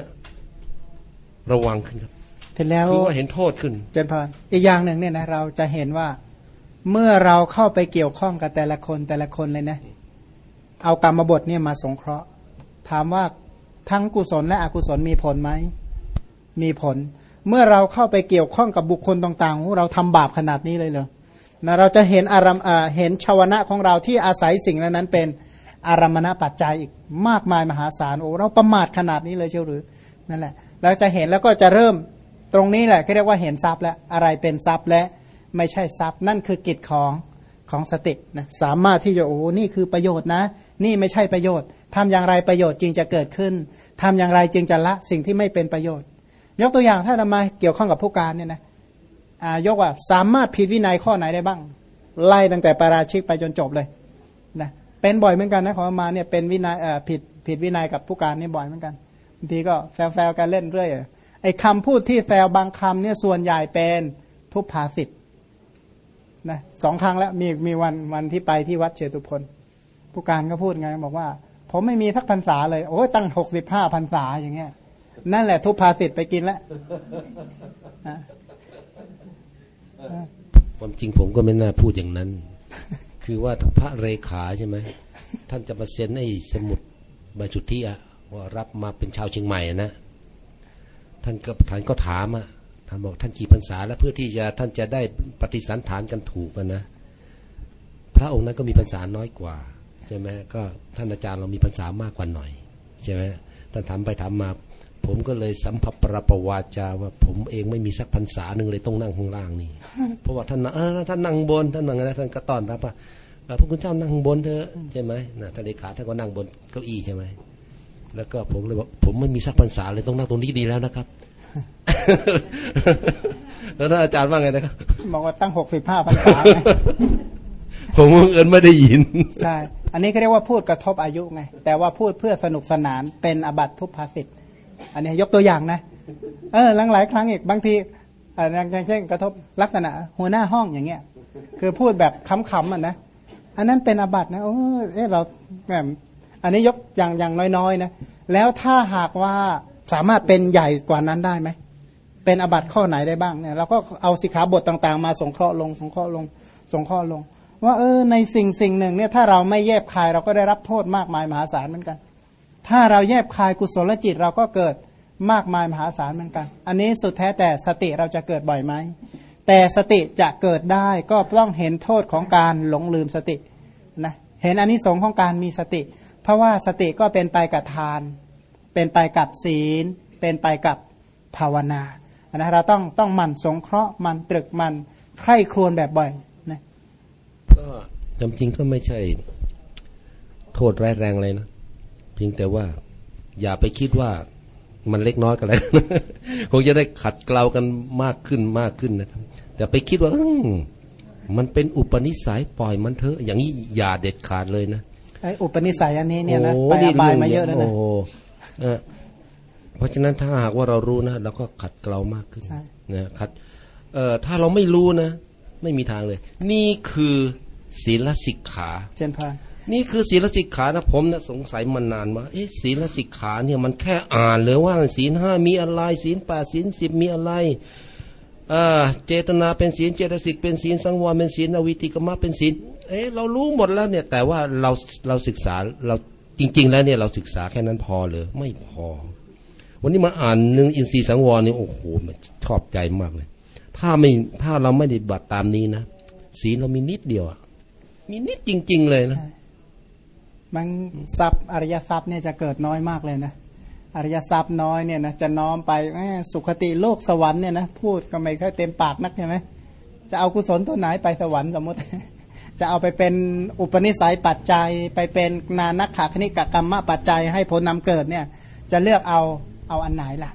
S1: ระวังขึ้นครับ
S2: ถึงแล้ว
S1: คือว่าเห็นโทษขึ้น
S2: เจนพานอีกอย่างหนึ่งเนี่ยนะเราจะเห็นว่า เมื่อเราเข้าไปเกี่ยวข้องกับแต่ละคนแต่ละคนเลยนะ เอากรรมบทเนี่ยมาสงเคราะห์ ถามว่าทั้งกุศลและอกุศลมีผลไหม มีผล เมื่อเราเข้าไปเกี่ยวข้องกับบุคคลต่างๆ เราทำบาปขนาดนี้เลยเหรอนะเราจะเห็นอารมเห็นชาวนะของเราที่อาศัยสิ่งนั้นนั้นเป็นอารมณปัจจัยอีกมากมายมหาศาลโอ้เราประมาทขนาดนี้เลยเชียวหรือนั่นแหละเราจะเห็นแล้วก็จะเริ่มตรงนี้แหละเขาเรียกว่าเห็นทรัพย์แล้วอะไรเป็นทรัพย์และไม่ใช่ทรัพย์ นั่นคือกิจของ ของสตินะสามารถที่จะโอ้นี่คือประโยชน์นะ นี่ไม่ใช่ประโยชน์ทำอย่างไรประโยชน์จึงจะเกิดขึ้นทำอย่างไรจึงจะละสิ่งที่ไม่เป็นประโยชน์ ยกตัวอย่างถ้าทำไมเกี่ยวข้องกับผู้การเนี่ยนะยกว่าสามารถผิดวินัยข้อไหนได้บ้าง ไล่ตั้งแต่ปาราชิกไปจนจบเลยนะเป็นบ่อยเหมือนกันนะของมาเนี่ยเป็นวินัยผิดผิดวินัยกับผู้การนี่บ่อยเหมือนกันบางทีก็แซวๆกันเล่นเรื่อยไอ้คำพูดที่แซวบางคำเนี่ยส่วนใหญ่เป็นทุพภาสิทธ นะสองครั้งแล้วมีมีวันวันที่ไปที่วัดเชตุพนผู้การก็พูดไง บอกว่า ผมไม่มีทักพรรษาเลย โอ้ตั้งหกสิบห้าพรรษาอย่างเงี้ย นั่นแหละทุพภาสิทธ์ไปกินแล้ว
S1: ความจริงผมก็ไม่น่าพูดอย่างนั้น คือว่าพระเรขาใช่ไหมท่านจะมาเซ็นไอ้สมุดใบสุทธิอะว่ารับมาเป็นชาวเชียงใหม่นะท่านก็ท่านก็ถามอะ ท่านบอกท่านกี่พรรษาแล้วเพื่อที่จะท่านจะได้ปฏิสันฐานกันถูกกันนะ พระองค์นั้นก็มีพรรษาน้อยกว่าใช่ไหมก็ท่านอาจารย์เรามีพรรษามากกว่าหน่อยใช่ไหมท่านถามไปถามมา ผมก็เลยสัมผัสประปวาจาว่าผมเองไม่มีสักพรรษาหนึ่งเลยต้องนั่งข้างล่างนี่เพราะว่าท่านเออท่านนั่งบนท่านนั่งนะท่านก็ต้อนรับว่าพระคุณเจ้านั่งบนเถอะใช่ไหมนะท่านเลขาท่านก็นั่งบนเก้าอี้ใช่ไหมแล้วก็ผมเลยบอกผมไม่มีสักพรรษาเลยต้องนั่งตรงนี้ดีแล้วนะครับ แล้วท่านอาจารย์ว่าไงนะครับ
S2: บอกว่าตั้งหกสิบห้าพรรษา
S1: ผมเอิญไม่ได้ยิน
S2: ใช่ อันนี้ก็เรียกว่าพูดกระทบอายุไง แต่ว่าพูดเพื่อสนุกสนานเป็นอบัตทุพภาสิทธิ์อันนี้ยกตัวอย่างนะ เออหลังหลายครั้งอีกบางทีอย่างเช่นกระทบลักษณะ หัวหน้าห้องอย่างเงี้ย คือพูดแบบขำๆอะนะ อันนั้นเป็นอบัตนะ โอ้เออเราแบบอันนี้ยกอย่างอย่างน้อยๆนะ แล้วถ้าหากว่า สามารถเป็นใหญ่กว่านั้นได้ไหม เป็นอบัตข้อไหนได้บ้างเนี่ยเราก็เอาสิขาบทต่างๆ มาสงเคราะห์ลงสงเคราะห์ลงสงเคราะห์ลง ว่าเออในสิ่งสิ่งหนึ่งเนี่ยถ้าเราไม่แยบคายเราก็ได้รับโทษมากมายมหาศาลเหมือนกัน ถ้าเราแยบคายกุศลจิตเราก็เกิดมากมายมหาศาลเหมือนกัน อันนี้สุดแท้แต่สติเราจะเกิดบ่อยไหม แต่สติจะเกิดได้ก็ต้องเห็นโทษของการหลงลืมสตินะเห็นอันนี้สงของการมีสติ เพราะว่าสติก็เป็นไปกับทาน เป็นไปกับศีล เป็นไปกับภาวนานะเราต้องต้องมันสงเคราะห์มันตรึกมันใคร่ครวญแบบบ่อยนะ
S1: ก็จำจริงก็ไม่ใช่ โทษร้ายแรงเลยนะเพียงแต่ว่า อย่าไปคิดว่ามันเล็กน้อยกันเลยคงจะได้ขัดเกลากันมากขึ้นมากขึ้นนะครับ แต่ไปคิดว่ามันเป็นอุปนิสัยปล่อยมันเถอะ อย่างนี้อย่าเด็ดขาดเลยนะ
S2: ไอ้อุปนิสัยอันนี้เนี่ยนะไปอบายมาเยอะแล้วนะ
S1: เพราะฉะนั้นถ้าหากว่าเรารู้นะเราก็ขัดเกลามากขึ้น
S2: ใช่
S1: นะขัดเอ่อถ้าเราไม่รู้นะ ไม่มีทางเลย นี่คือศีลสิกขา
S2: เจนพาน
S1: นี่คือศีลสิกขานะผมนะสงสัยมานานว่าเอ๊ะศีลสิกขาเนี่ยมันแค่อ่านเลยว่าศีลห้ามีอะไรศีลแปดศีลสิบมีอะไรเอ่อเจตนาเป็นศีลเจตสิกเป็นศีลสังวรเป็นศีลอวิติกรรมะเป็นศีลเอ๊ะเรารู้หมดแล้วเนี่ยแต่ว่าเราเราศึกษาเรา จริง ๆ แล้วเนี่ยเราศึกษาแค่นั้นพอเลยไม่พอ วันนี้มาอ่านหนึ่งอินทรีย์สังวรเนี่ยโอ้โหชอบใจมากเลย ถ้าไม่ถ้าเราไม่ได้บัตรตามนี้นะศีลเรามีนิดเดียวอะมีนิดจริง ๆ เลยนะ
S2: มันทรัพย์อริยทรัพย์เนี่ยจะเกิดน้อยมากเลยนะอริยทรัพย์น้อยเนี่ยนะจะน้อมไปสุขติโลกสวรรค์เนี่ยนะพูดก็ไม่ค่อยเต็มปากนักใช่ไหมจะเอากุศลตัวไหนไปสวรรค์สมมติ จะเอาไปเป็นอุปนิสัยปัจจัย ไปเป็นนานักขาคณิกกรรมปัจจัยให้ผลนำเกิดเนี่ยจะเลือกเอาเอาอันไหนล่ะ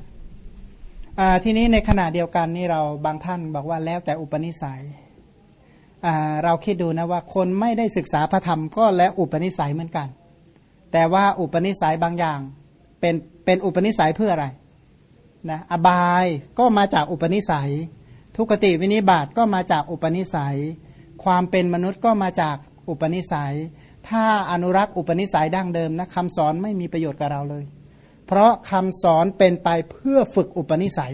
S2: ทีนี้ในขณะเดียวกันนี่เราบางท่านบอกว่าแล้วแต่อุปนิสัยเราคิดดูนะว่าคนไม่ได้ศึกษาพระธรรมก็และอุปนิสัยเหมือนกัน แต่ว่าอุปนิสัยบางอย่างเป็นเป็นอุปนิสัยเพื่ออะไรนะอบายก็มาจากอุปนิสัย ทุกขติวินิบาตก็มาจากอุปนิสัย ความเป็นมนุษย์ก็มาจากอุปนิสัย ถ้าอนุรักษ์อุปนิสัยดั้งเดิมนะคำสอนไม่มีประโยชน์กับเราเลย เพราะคำสอนเป็นไปเพื่อฝึกอุปนิสัย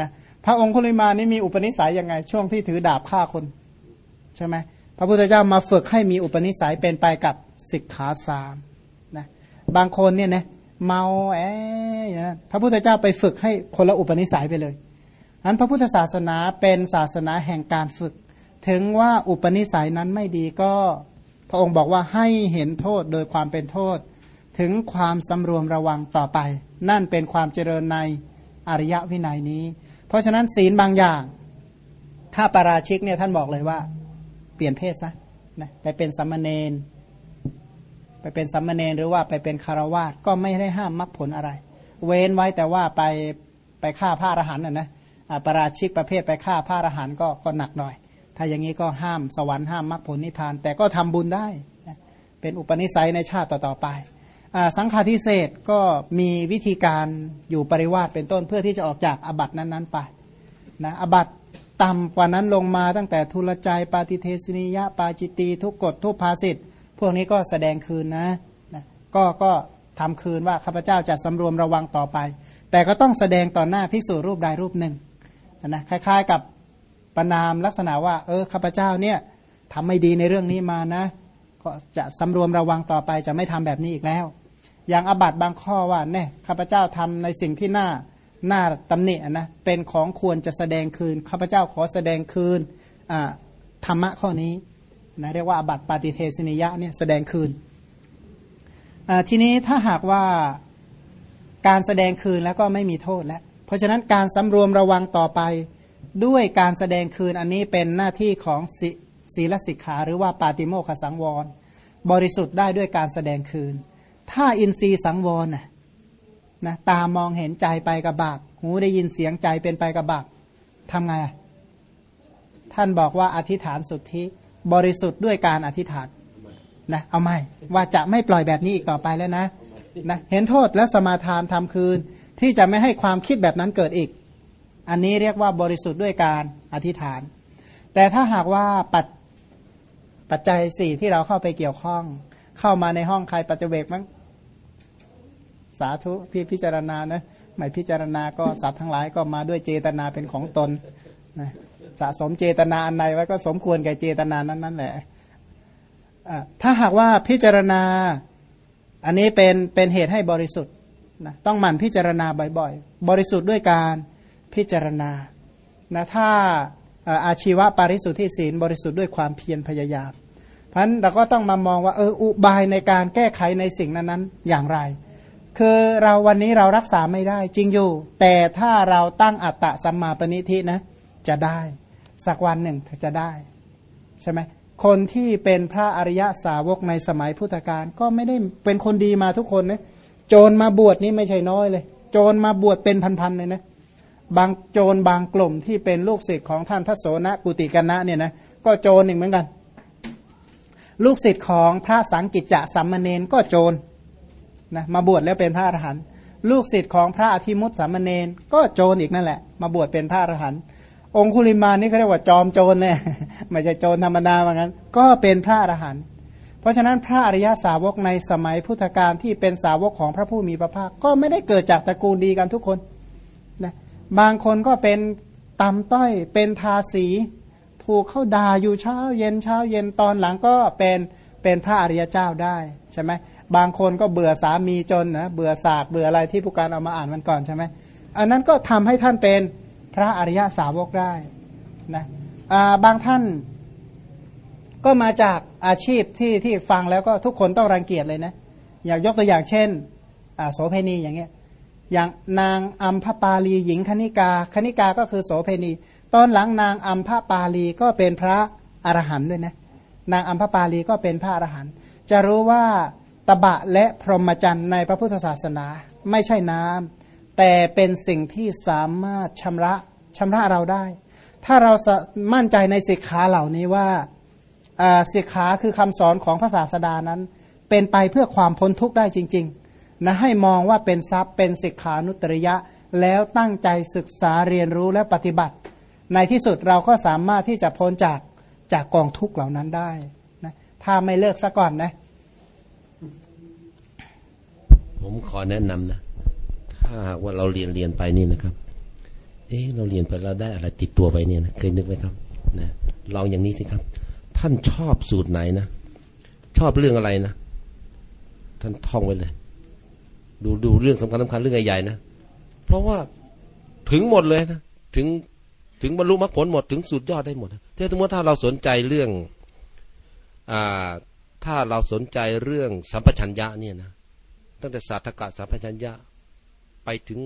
S2: นะพระองค์คุลิมานี่มีอุปนิสัยยังไง ช่วงที่ถือดาบฆ่าคนใช่ไหมพระพุทธเจ้ามาฝึกให้มีอุปนิสัยเป็นไปกับสิกขาสามนะบางคนเนี่ยนะเมาแอะอย่างนั้นพระพุทธเจ้าไปฝึกให้คนละอุปนิสัยไปเลยอันพระพุทธศาสนาเป็นศาสนาแห่งการฝึก ถึงว่าอุปนิสัยนั้นไม่ดีก็ พระองค์บอกว่าให้เห็นโทษโดยความเป็นโทษ ถึงความสำรวมระวังต่อไป นั่นเป็นความเจริญในอริยวินัยนี้ เพราะฉะนั้นศีลบางอย่าง ถ้าปาราชิกเนี่ยท่านบอกเลยว่า เปลี่ยนเพศซะนะไปเป็นสัมมาเนนไปเป็นสัมมาเนนหรือว่าไปเป็นคารวาสก็ไม่ได้ห้ามมรรคผลอะไร เว้นไว้แต่ว่าไปไปฆ่าพระอรหันต์นะนะปาราชิกประเภทไปฆ่าพระอรหันต์ก็ก็หนักหน่อย ถ้าอย่างนี้ก็ห้ามสวรรค์ห้ามมรรคผลนิพพาน แต่ก็ทำบุญได้ เป็นอุปนิสัยในชาติต่อๆไป สังฆาทิเศษก็มีวิธีการอยู่ปริวาสเป็นต้นเพื่อที่จะออกจากอบัตนั้นๆไปนะอบัตต่ำกว่านั้นลงมาตั้งแต่ทุลใจปาติเทสนิยะปาจิตตีทุกกฎทุกภาสิทธ์พวกนี้ก็แสดงคืนนะนะก็ก็ทำคืนว่าข้าพเจ้าจะสำรวมระวังต่อไป แต่ก็ต้องแสดงต่อหน้าภิกษุรูปใดรูปหนึ่งนะคล้ายๆกับ ประนามลักษณะว่า เออข้าพเจ้าเนี่ยทำไม่ดีในเรื่องนี้มานะ ก็จะสำรวมระวังต่อไปจะไม่ทำแบบนี้อีกแล้ว อย่างอบัตบางข้อว่าแน่ข้าพเจ้าทำในสิ่งที่น่าหน้าตำหนินะเป็นของควรจะแสดงคืนข้าพเจ้าขอแสดงคืนธรรมะข้อนี้นะเรียกว่าอบัตปาติเทสนิยะเนี่ยแสดงคืนทีนี้ถ้าหากว่าการแสดงคืนแล้วก็ไม่มีโทษแล้ว เพราะฉะนั้นการสำรวมระวังต่อไป ด้วยการแสดงคืนอันนี้เป็นหน้าที่ของศีลสิกขาหรือว่าปาติโมขสังวร บริสุทธิ์ได้ด้วยการแสดงคืน ถ้าอินทรีย์สังวรน่ะนะตามองเห็นใจไปกับบาปหูได้ยินเสียงใจเป็นไปกับบาปทำไง ท่านบอกว่าอธิษฐานสุทธิบริสุทธิ์ด้วยการอธิษฐานนะเอาไม่ว่าจะไม่ปล่อยแบบนี้อีกต่อไปแล้วนะนะ เห็นโทษแล้วสมาทานทำคืนที่จะไม่ให้ความคิดแบบนั้นเกิดอีก อันนี้เรียกว่าบริสุทธิ์ด้วยการอธิษฐาน แต่ถ้าหากว่าปัจปัจจัยสี่ที่เราเข้าไปเกี่ยวข้อง เข้ามาในห้องใครปัจเจเวกมั้งสาธุที่พิจารณานะไม่พิจารณาก็สัตว์ทั้งหลายก็มาด้วยเจตนาเป็นของตนนะสะสมเจตนาอันใดไว้ก็สมควรแก่เจตนานั้นนั่นแหละอะถ้าหากว่าพิจารณาอันนี้เป็นเป็นเหตุให้บริสุทธิ์นะต้องหมั่นพิจารณาบ่อยๆ บริสุทธิ์ด้วยการ พิจารณานะถ้าอาชีวะปาริสุทธิศีลบริสุทธิ์ด้วยความเพียรพยายามเพราะฉะนั้นเราก็ต้องมามองว่าเอออุบายในการแก้ไขในสิ่งนั้นๆ อย่างไร คือเราวันนี้เรารักษาไม่ได้จริงอยู่ แต่ถ้าเราตั้งอัตตะสัมมาปณิทินะจะได้สักวันหนึ่งจะได้ใช่ไหมคนที่เป็นพระอริยสาวกในสมัยพุทธกาลก็ไม่ได้เป็นคนดีมาทุกคนนะโจรมาบวชนี่ไม่ใช่น้อยเลย โจรมาบวชเป็นพันๆเลยนะ บางโจรบางกลุ่มที่เป็นลูกศิษย์ของท่านพระโสนกุติกันนะเนี่ยนะก็โจรหนึ่งเหมือนกัน ลูกศิษย์ของพระสังกิจจะสัมมเนนก็โจรนะมาบวชแล้วเป็นพระอรหันต์ลูกศิษย์ของพระอธิมุตสามมเณรก็โจรอีกนั่นแหละ มาบวชเป็นพระอรหันต์องคุลิมานี่เขาเรียกว่าจอมโจรเนี่ยไม่ใช่โจรธรรมดาเหมือนกันก็เป็นพระอรหันต์เพราะฉะนั้นพระอริยสาวกในสมัยพุทธกาลที่เป็นสาวกของพระผู้มีพระภาคก็ไม่ได้เกิดจากตระกูลดีกันทุกคน บางคนก็เป็นตำต้อย เป็นทาสี ถูกเข้าด่าอยู่เช้า เย็นเช้า เย็นตอนหลังก็เป็นเป็นพระอริยเจ้าได้ใช่ไหมบางคนก็เบื่อสามีจนนะเบื่อสากเบื่ออะไรที่ผู้การเอามาอ่านมันก่อนใช่ไหมอันนั้นก็ทำให้ท่านเป็นพระอริยสาวกได้นะบางท่านก็มาจากอาชีพที่ที่ฟังแล้วก็ทุกคนต้องรังเกียจเลยนะ อยากยกตัวอย่างเช่นโสเพณีอย่างเงี้ย อย่างนางอัมพปาลีหญิงคณิกา คณิกาก็คือโสเพณี ตอนหลังนางอัมพปาลีก็เป็นพระอรหันต์ด้วยนะ นางอัมพปาลีก็เป็นพระอรหันต์ จะรู้ว่าตบะและพรหมจรรย์ในพระพุทธศาสนาไม่ใช่น้ำแต่เป็นสิ่งที่สามารถชำระชำระเราได้ ถ้าเรามั่นใจในสิกขาเหล่านี้ว่าสิกขาคือคำสอนของพระศาสดานั้น เป็นไปเพื่อความพ้นทุกข์ได้จริง ๆ นะให้มองว่าเป็นทรัพย์เป็นสิกขานุตริยะ แล้วตั้งใจศึกษาเรียนรู้และปฏิบัติ ในที่สุดเราก็สามารถที่จะพ้นจากจากกองทุกข์เหล่านั้นได้นะถ้าไม่เลิกซะก่อนนะ
S1: ผมขอแนะนำนะ ถ้าหากว่าเราเรียนเรียนไปนี่นะครับ เอ๊เราเรียนไปเราได้อะไรติดตัวไปเนี่ยนะเคยนึกไหมครับนะลองอย่างนี้สิครับ ท่านชอบสูตรไหนนะชอบเรื่องอะไรนะท่านท่องไว้เลย ดูดูเรื่องสำคัญสำคัญเรื่องใหญ่ๆนะ เพราะว่าถึงหมดเลยนะถึงถึงบรรลุมรรคผลหมดถึงสุดยอดได้หมดถ้าสมมติถ้าเราสนใจเรื่องอ่าถ้าเราสนใจเรื่องสัมปชัญญะเนี่ยนะตั้งแต่ศาสตกะสัมปชัญญะไปถึง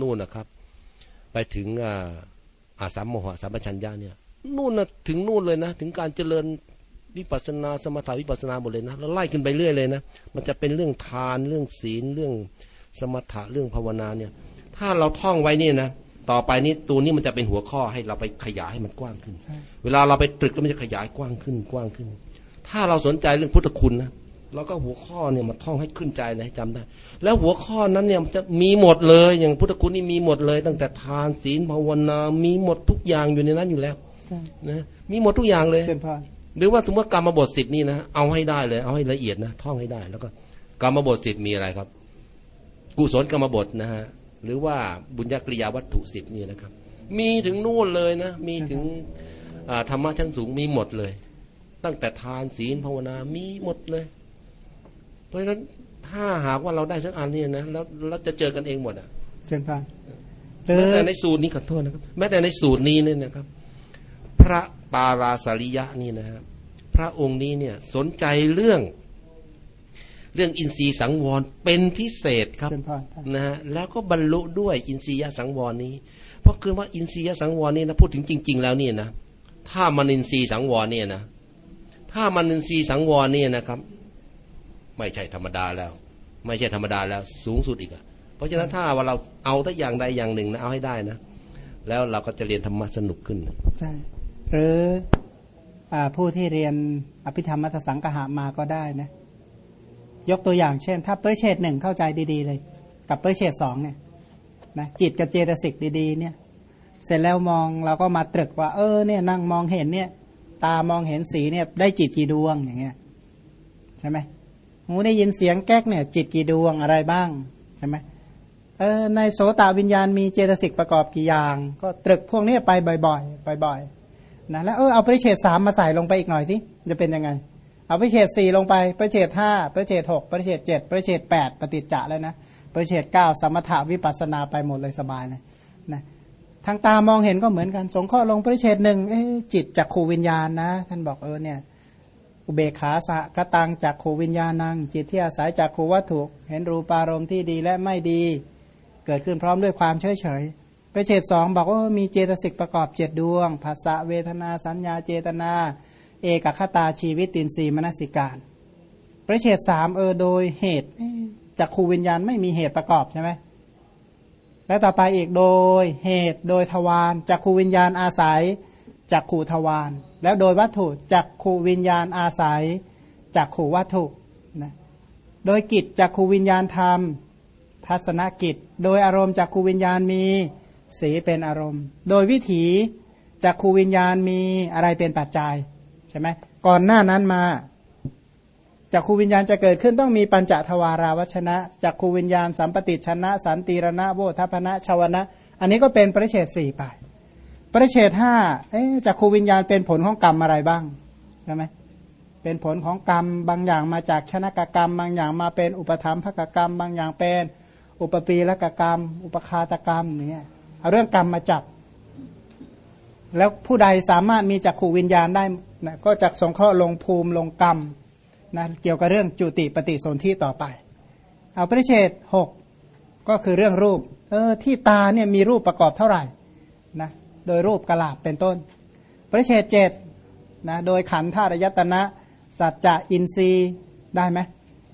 S1: นู่นนะครับ ไปถึงอ่าอาสามโมหะสัมปชัญญะเนี่ยนู่นนะถึงนู่นเลยนะ ถึงการเจริญ วิปัสนาสมถาวิปัสนาหมดเลยนะแล้วไล่ขึ้นไปเรื่อยเลยนะมันจะเป็นเรื่องทานเรื่องศีลเรื่องสมถะเรื่องภาวนาเนี่ย ถ้าเราท่องไว้นี่นะต่อไปนี้ตัวนี้มันจะเป็นหัวข้อให้เราไปขยายให้มันกว้างขึ้น เวลาเราไปตรึกแล้วมันจะขยายกว้างขึ้นกว้างขึ้น ถ้าเราสนใจเรื่องพุทธคุณนะเราก็หัวข้อเนี่ยมาท่องให้ขึ้นใจเลยให้จำได้ แล้วหัวข้อนั้นเนี่ยมันจะมีหมดเลย อย่างพุทธคุณนี่มีหมดเลย ตั้งแต่ทานศีลภาวนา มีหมดทุกอย่างอยู่ในนั้นอยู่แล้วนะมีหมดทุกอย่างเลย หรือว่าสมมติกรรมบทสิบนี่นะเอาให้ได้เลย เอาให้ละเอียดนะท่องให้ได้ แล้วก็กรรมบทสิบมีอะไรครับ กุศลกรรมบทนะฮะหรือว่าบุญญากริยาวัตถุสิบนี่นะครับ มีถึงนู่นเลยนะ มีถึงธรรมะชั้นสูงมีหมดเลย ตั้งแต่ทานศีลภาวนามีหมดเลย เพราะฉะนั้นถ้าหากว่าเราได้สักอันนี่นะแล้วเราจะเจอกันเองหมดอะ
S2: เชิญพัน
S1: แม้แต่ในสูตรนี้ขอโทษนะครับ แม้แต่ในสูตรนี้เนี่ยนะครับ พระปาราสริยะนี่นะครับพระองค์นี้เนี่ยสนใจเรื่อง เรื่องอินทรีย์สังวรเป็นพิเศษครับนะฮะแล้วก็บรรลุด้วยอินทรียสังวรนี้ เพราะคือว่าอินทรียสังวรนี่นะพูดถึงจริง ๆ แล้วเนี่ยนะถ้ามันอินทรีย์สังวรเนี่ยนะถ้ามันอินทรีย์สังวรเนี่ยนะครับ ไม่ใช่ธรรมดาแล้ว ไม่ใช่ธรรมดาแล้ว สูงสุดอีกอะเพราะฉะนั้นถ้าว่าเราเอาแต่อย่างใดอย่างหนึ่งนะเอาให้ได้นะแล้วเราก็จะเรียนธรรมะสนุกขึ้น
S2: ใช่ หรืออผู้ที่เรียนอภิธรรมมัทสังกหามาก็ได้นะยกตัวอย่างเช่น ถ้าเปอร์เชตหนึ่งเข้าใจดีๆเลย กับเปอร์เชตสองเนี่ยนะจิตกับเจตสิกดีๆ เนี่ย เสร็จแล้วมองเราก็มาตรึกว่า เออเนี่ยนั่งมองเห็นเนี่ย ตามองเห็นสีเนี่ยได้จิตกี่ดวงอย่างเงี้ยใช่ไหมหูได้ยินเสียงแก๊กเนี่ย จิตกี่ดวงอะไรบ้างใช่ไหมเออในโสตวิญญาณมีเจตสิกประกอบกี่อย่าง ก็ตรึกพวกนี้ไปบ่อยๆบ่อยๆ นะแล้วเออเอาปริเฉดสามมาใส่ลงไปอีกหน่อยสิจะเป็นยังไง เอาปริเฉดสี่ลงไปปริเฉดห้าปริเฉดหกปริเฉดเจ็ดปริเฉดแปดปฏิจจะแล้วนะปริเฉดเก้าสมถาวิปัสนาไปหมดเลยสบายเลยนะทางตามองเห็นก็เหมือนกัน สงข้อลงปริเฉดหนึ่งจิตจากขูวิญญาณนะ ท่านบอกเออเนี่ยอุเบกขาสะกตังจากขูวิญญาณัง จิตที่อาศัยจากขูวัตถุ เห็นรูปารมณ์ที่ดีและไม่ดี เกิดขึ้นพร้อมด้วยความเฉยเฉย ไปเฉดสองบอกว่ามีเจตสิกประกอบเจ็ดดวงภาษาเวทนาสัญญาเจตนา เอกคตาชีวิตตินรีมนสิการประเฉดสามเออโดยเหตุจากครูวิญญาณไม่มีเหตุประกอบใช่ไหมแล้วต่อไปอีกโดยเหตุโดยทวารจากครูวิญญาณอาศัยจากขูทวารแล้วโดยวัตถุจากขูวิญญาณอาศัยจากขูวัตถุนะโดยกิจจากขูวิญญาณธรรม ทัศนกิจ โดยอารมณ์จากขูวิญญาณมี สีเป็นอารมณ์ โดยวิถีจากขูวิญญาณมีอะไรเป็นปัจจัยใช่ไหมก่อนหน้านั้นมาจากขูวิญญาณจะเกิดขึ้นต้องมีปัญจทวาราวชนะจากขูวิญญาณสัมปติชนะ สันติรณะโวทัพนะชาวนะ อันนี้ก็เป็นประเฉดสี่ไปประเฉดห้าจากขูวิญญาณเป็นผลของกรรมอะไรบ้างใช่ไหมเป็นผลของกรรมบางอย่างมาจากชนะกกรรม บางอย่างมาเป็นอุปธรรมภกกรรม บางอย่างเป็นอุปปีละกกรรม อุปคาตกรรมอย่างเงี้ย เอาเรื่องกรรมมาจับ แล้วผู้ใดสามารถมีจักขูวิญญาณได้นะก็จักสงเคราะห์ลงภูมิลงกรรมนะเกี่ยวกับเรื่องจุติปฏิสนธิต่อไป เอาปริเชตหกก็คือเรื่องรูป เออที่ตาเนี่ยมีรูปประกอบเท่าไหร่นะโดยรูปกระลาบเป็นต้น ปริเชตเจ็ดนะโดยขันธาตุยตนะ สัจจะอินทรีย์ได้ไหม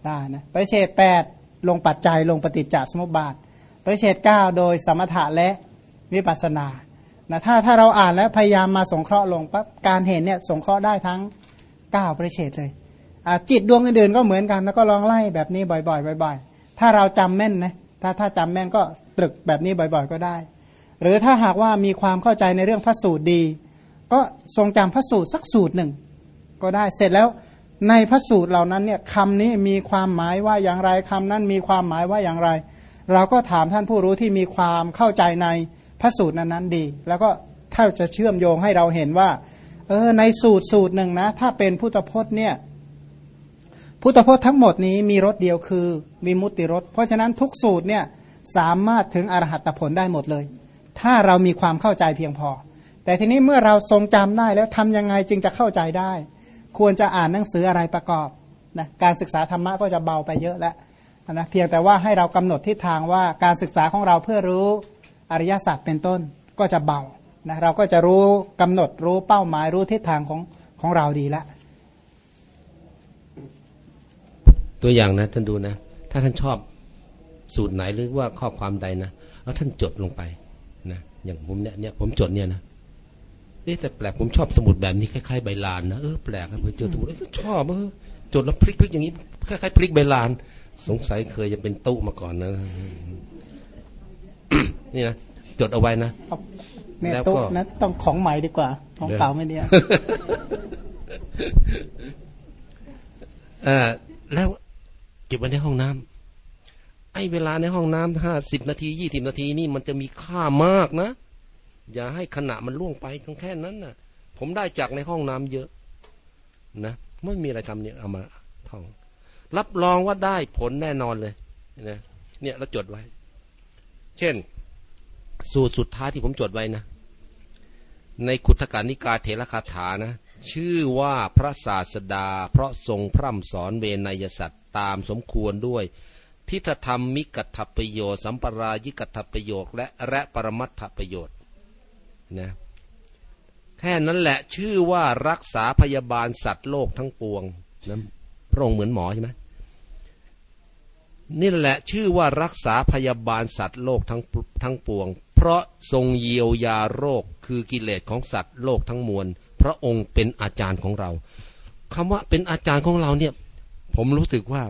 S2: ได้นะปริเชตแปดลงปัจจัยลงปฏิจจสมุปบาท ปริเชตเก้าโดยสมถะและ วิปัสนานะถ้าถ้าเราอ่านแล้วพยายามมาสงเคราะห์ลงปั๊บการเห็นเนี่ยสงเคราะห์ได้ทั้ง9ปริเชตเลยจิตดวงอื่นๆก็เหมือนกันแล้วก็ลองไล่แบบนี้บ่อยๆบ่อย ๆ ถ้าเราจำแม่นนะถ้าถ้าจำแม่นก็ตรึกแบบนี้บ่อยๆก็ได้ หรือถ้าหากว่ามีความเข้าใจในเรื่องพระสูตรดี ก็ทรงจำพระสูตรสักสูตรหนึ่ง ก็ได้เสร็จแล้วในพระสูตรเหล่านั้นเนี่ยคำนี้มีความหมายว่าอย่างไรคำนั้นมีความหมายว่าอย่างไร เราก็ถามท่านผู้รู้ที่มีความเข้าใจใน พระสูตรนั้นๆดี แล้วก็ถ้าจะเชื่อมโยงให้เราเห็นว่า เออในสูตรสูตรหนึ่งนะ ถ้าเป็นพุทธพจน์เนี่ยพุทธพจน์ทั้งหมดนี้มีรสเดียวคือมีมุติรสเพราะฉะนั้นทุกสูตรเนี่ยสามารถถึงอรหัตผลได้หมดเลย ถ้าเรามีความเข้าใจเพียงพอ แต่ทีนี้เมื่อเราทรงจำได้แล้วทำยังไงจึงจะเข้าใจได้ ควรจะอ่านหนังสืออะไรประกอบนะการศึกษาธรรมะก็จะเบาไปเยอะแล้วนะเพียงแต่ว่าให้เรากำหนดทิศทางว่าการศึกษาของเราเพื่อรู้ อริยสัจเป็นต้นก็จะเบานะเราก็จะรู้กำหนดรู้เป้าหมายรู้ทิศทางของของเราดีล้ว
S1: ตัวอย่างนะท่านดูนะ ถ้าท่านชอบสูตรไหนหรือว่าข้อความใดนะแล้วท่านจดลงไปนะอย่างผมเนี่ยเนี่ยผมจดเนี่ยนะเอ๊แต่แปลกผมชอบสมุดแบบนี้คล้ายๆใบลานนะเออแปลกครับผมเจอสมุดเออชอบเออจดแล้วพลิกพลิกอย่างนี้คล้ายๆพลิกใบลาน สงสัยเคยจะเป็นตู้มาก่อนนะ นี่นะจดเอาไว้นะ
S2: แล้วก็นะต้องของใหม่ดีกว่า ของเก่าไม่เนี่ย
S1: เออแล้วเก็บไว้ในห้องน้ำไอ้เวลาในห้องน้ำห้าสิบนาทียี่สิบนาทีนี่มันจะมีค่ามากนะ อย่าให้ขณะมันล่วงไปแค่นั้นนะ่ะ ผมได้จากในห้องน้ำเยอะ นะไม่มีอะไรทำเนี่ยเอามาท่อง รับรองว่าได้ผลแน่นอนเลยนะเนี่ยเราจดไว้ เช่น สูตรสุดท้ายที่ผมจดไว้นะ ในขุทกานิกาเถระคาถานะ ชื่อว่าพระศาสดา เพราะทรงพร่ำสอนเวนยสัตว์ตามสมควรด้วยทิฏฐธรรมมิกัตถประโยชน์สัมปรายิกัตถประโยชน์และและปรมัตถประโยชน์นะแค่นั้นแหละชื่อว่ารักษาพยาบาลสัตว์โลกทั้งปวงนะพระองค์เหมือนหมอใช่ไหม นี่แหละชื่อว่ารักษาพยาบาลสัตว์โลกทั้งทั้งปวง เพราะทรงเยียวยาโรคคือกิเลสของสัตว์โลกทั้งมวล พระองค์เป็นอาจารย์ของเราคำว่าเป็นอาจารย์ของเราเนี่ย ผมรู้สึกว่า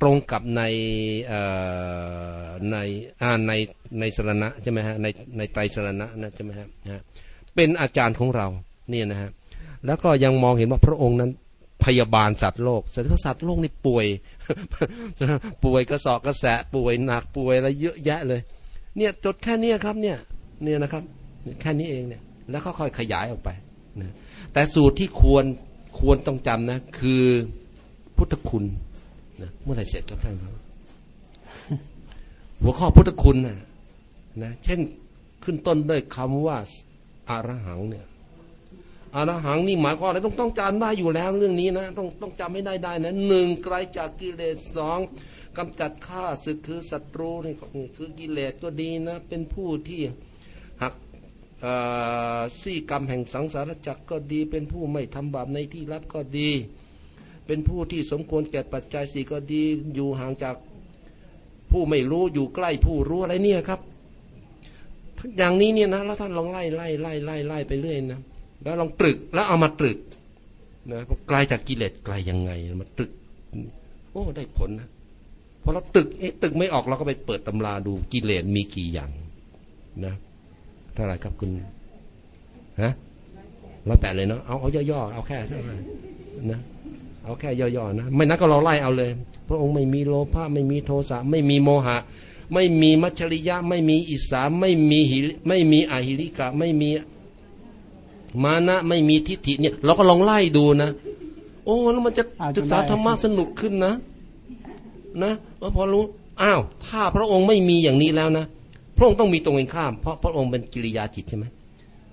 S1: ตรงกับในในในในสรณะใช่ไหมฮะในในไตรสรณะนะใช่ไหมฮะเป็นอาจารย์ของเราเนี่ยนะฮะแล้วก็ยังมองเห็นว่าพระองค์นั้น พยาบาลสัตว์โลกสัตว์สัตว์โลกนี่ป่วย ป่วยกระสอบกระแสป่วยหนักป่วยอะไรเยอะแยะเลย เนี่ยจดแค่นี้ครับเนี่ยเนี่ยนะครับแค่นี้เองเนี่ย แล้วค่อยๆขยายออกไปนะแต่สูตรที่ควรควรต้องจำนะ คือพุทธคุณนะเมื่อไหร่เสร็จครับท่านครับหัวข้อพุทธคุณนะนะเช่นขึ้นต้นด้วยคำว่าอารหังเนี่ย อารหังนี่หมายความอะไรต้องต้องจำได้อยู่แล้วเรื่องนี้นะ ต้องต้องจำไม่ได้ได้นะหนึ่งไกลจากกิเลสสองกำจัดฆ่าศึกคือศัตรูนี่คือกิเลสก็ดีนะ เป็นผู้ที่หักซี่กรรมแห่งสังสารจักรก็ดี เป็นผู้ไม่ทำบาปในที่รับก็ดี เป็นผู้ที่สมควรแก่ปัจจัยสี่ก็ดี อยู่ห่างจากผู้ไม่รู้อยู่ใกล้ผู้รู้อะไรเนี่ยครับอย่างนี้เนี่ยนะแล้วท่านลองไล่ไล่ไล่ไล่ไล่ไปเรื่อยนะ แล้วลองตรึกแล้วเอามาตรึกนะไกลจากกิเลสไกลยังไงมาตรึก โอ้ได้ผลนะพอเราตึกเอ๊ะตึกไม่ออกเราก็ไปเปิดตำราดูกิเลสมีกี่อย่างนะเท่าไหร่ครับคุณฮะร้อยแปดเลยเนาะเอาเอาย่อๆเอาแค่เท่าไหร่นะเอาแค่ย่อๆนะไม่นักก็เราไล่เอาเลย พระองค์ไม่มีโลภะไม่มีโทสะไม่มีโมหะ ไม่มีมัจฉริยะ ไม่มีอิสาไม่มีหิไม่มีอหิริกะ ไม่มี มานะไม่มีทิฏฐิเนี่ย เราก็ลองไล่ดูนะ โอ้แล้วมันจะศึกษาธรรมะสนุกขึ้นนะ นะว่าพอรู้อ้าว ถ้าพระองค์ไม่มีอย่างนี้แล้วนะพระองค์ต้องมีตรงกันข้าม เพราะพระองค์เป็นกิริยาจิตใช่ไหม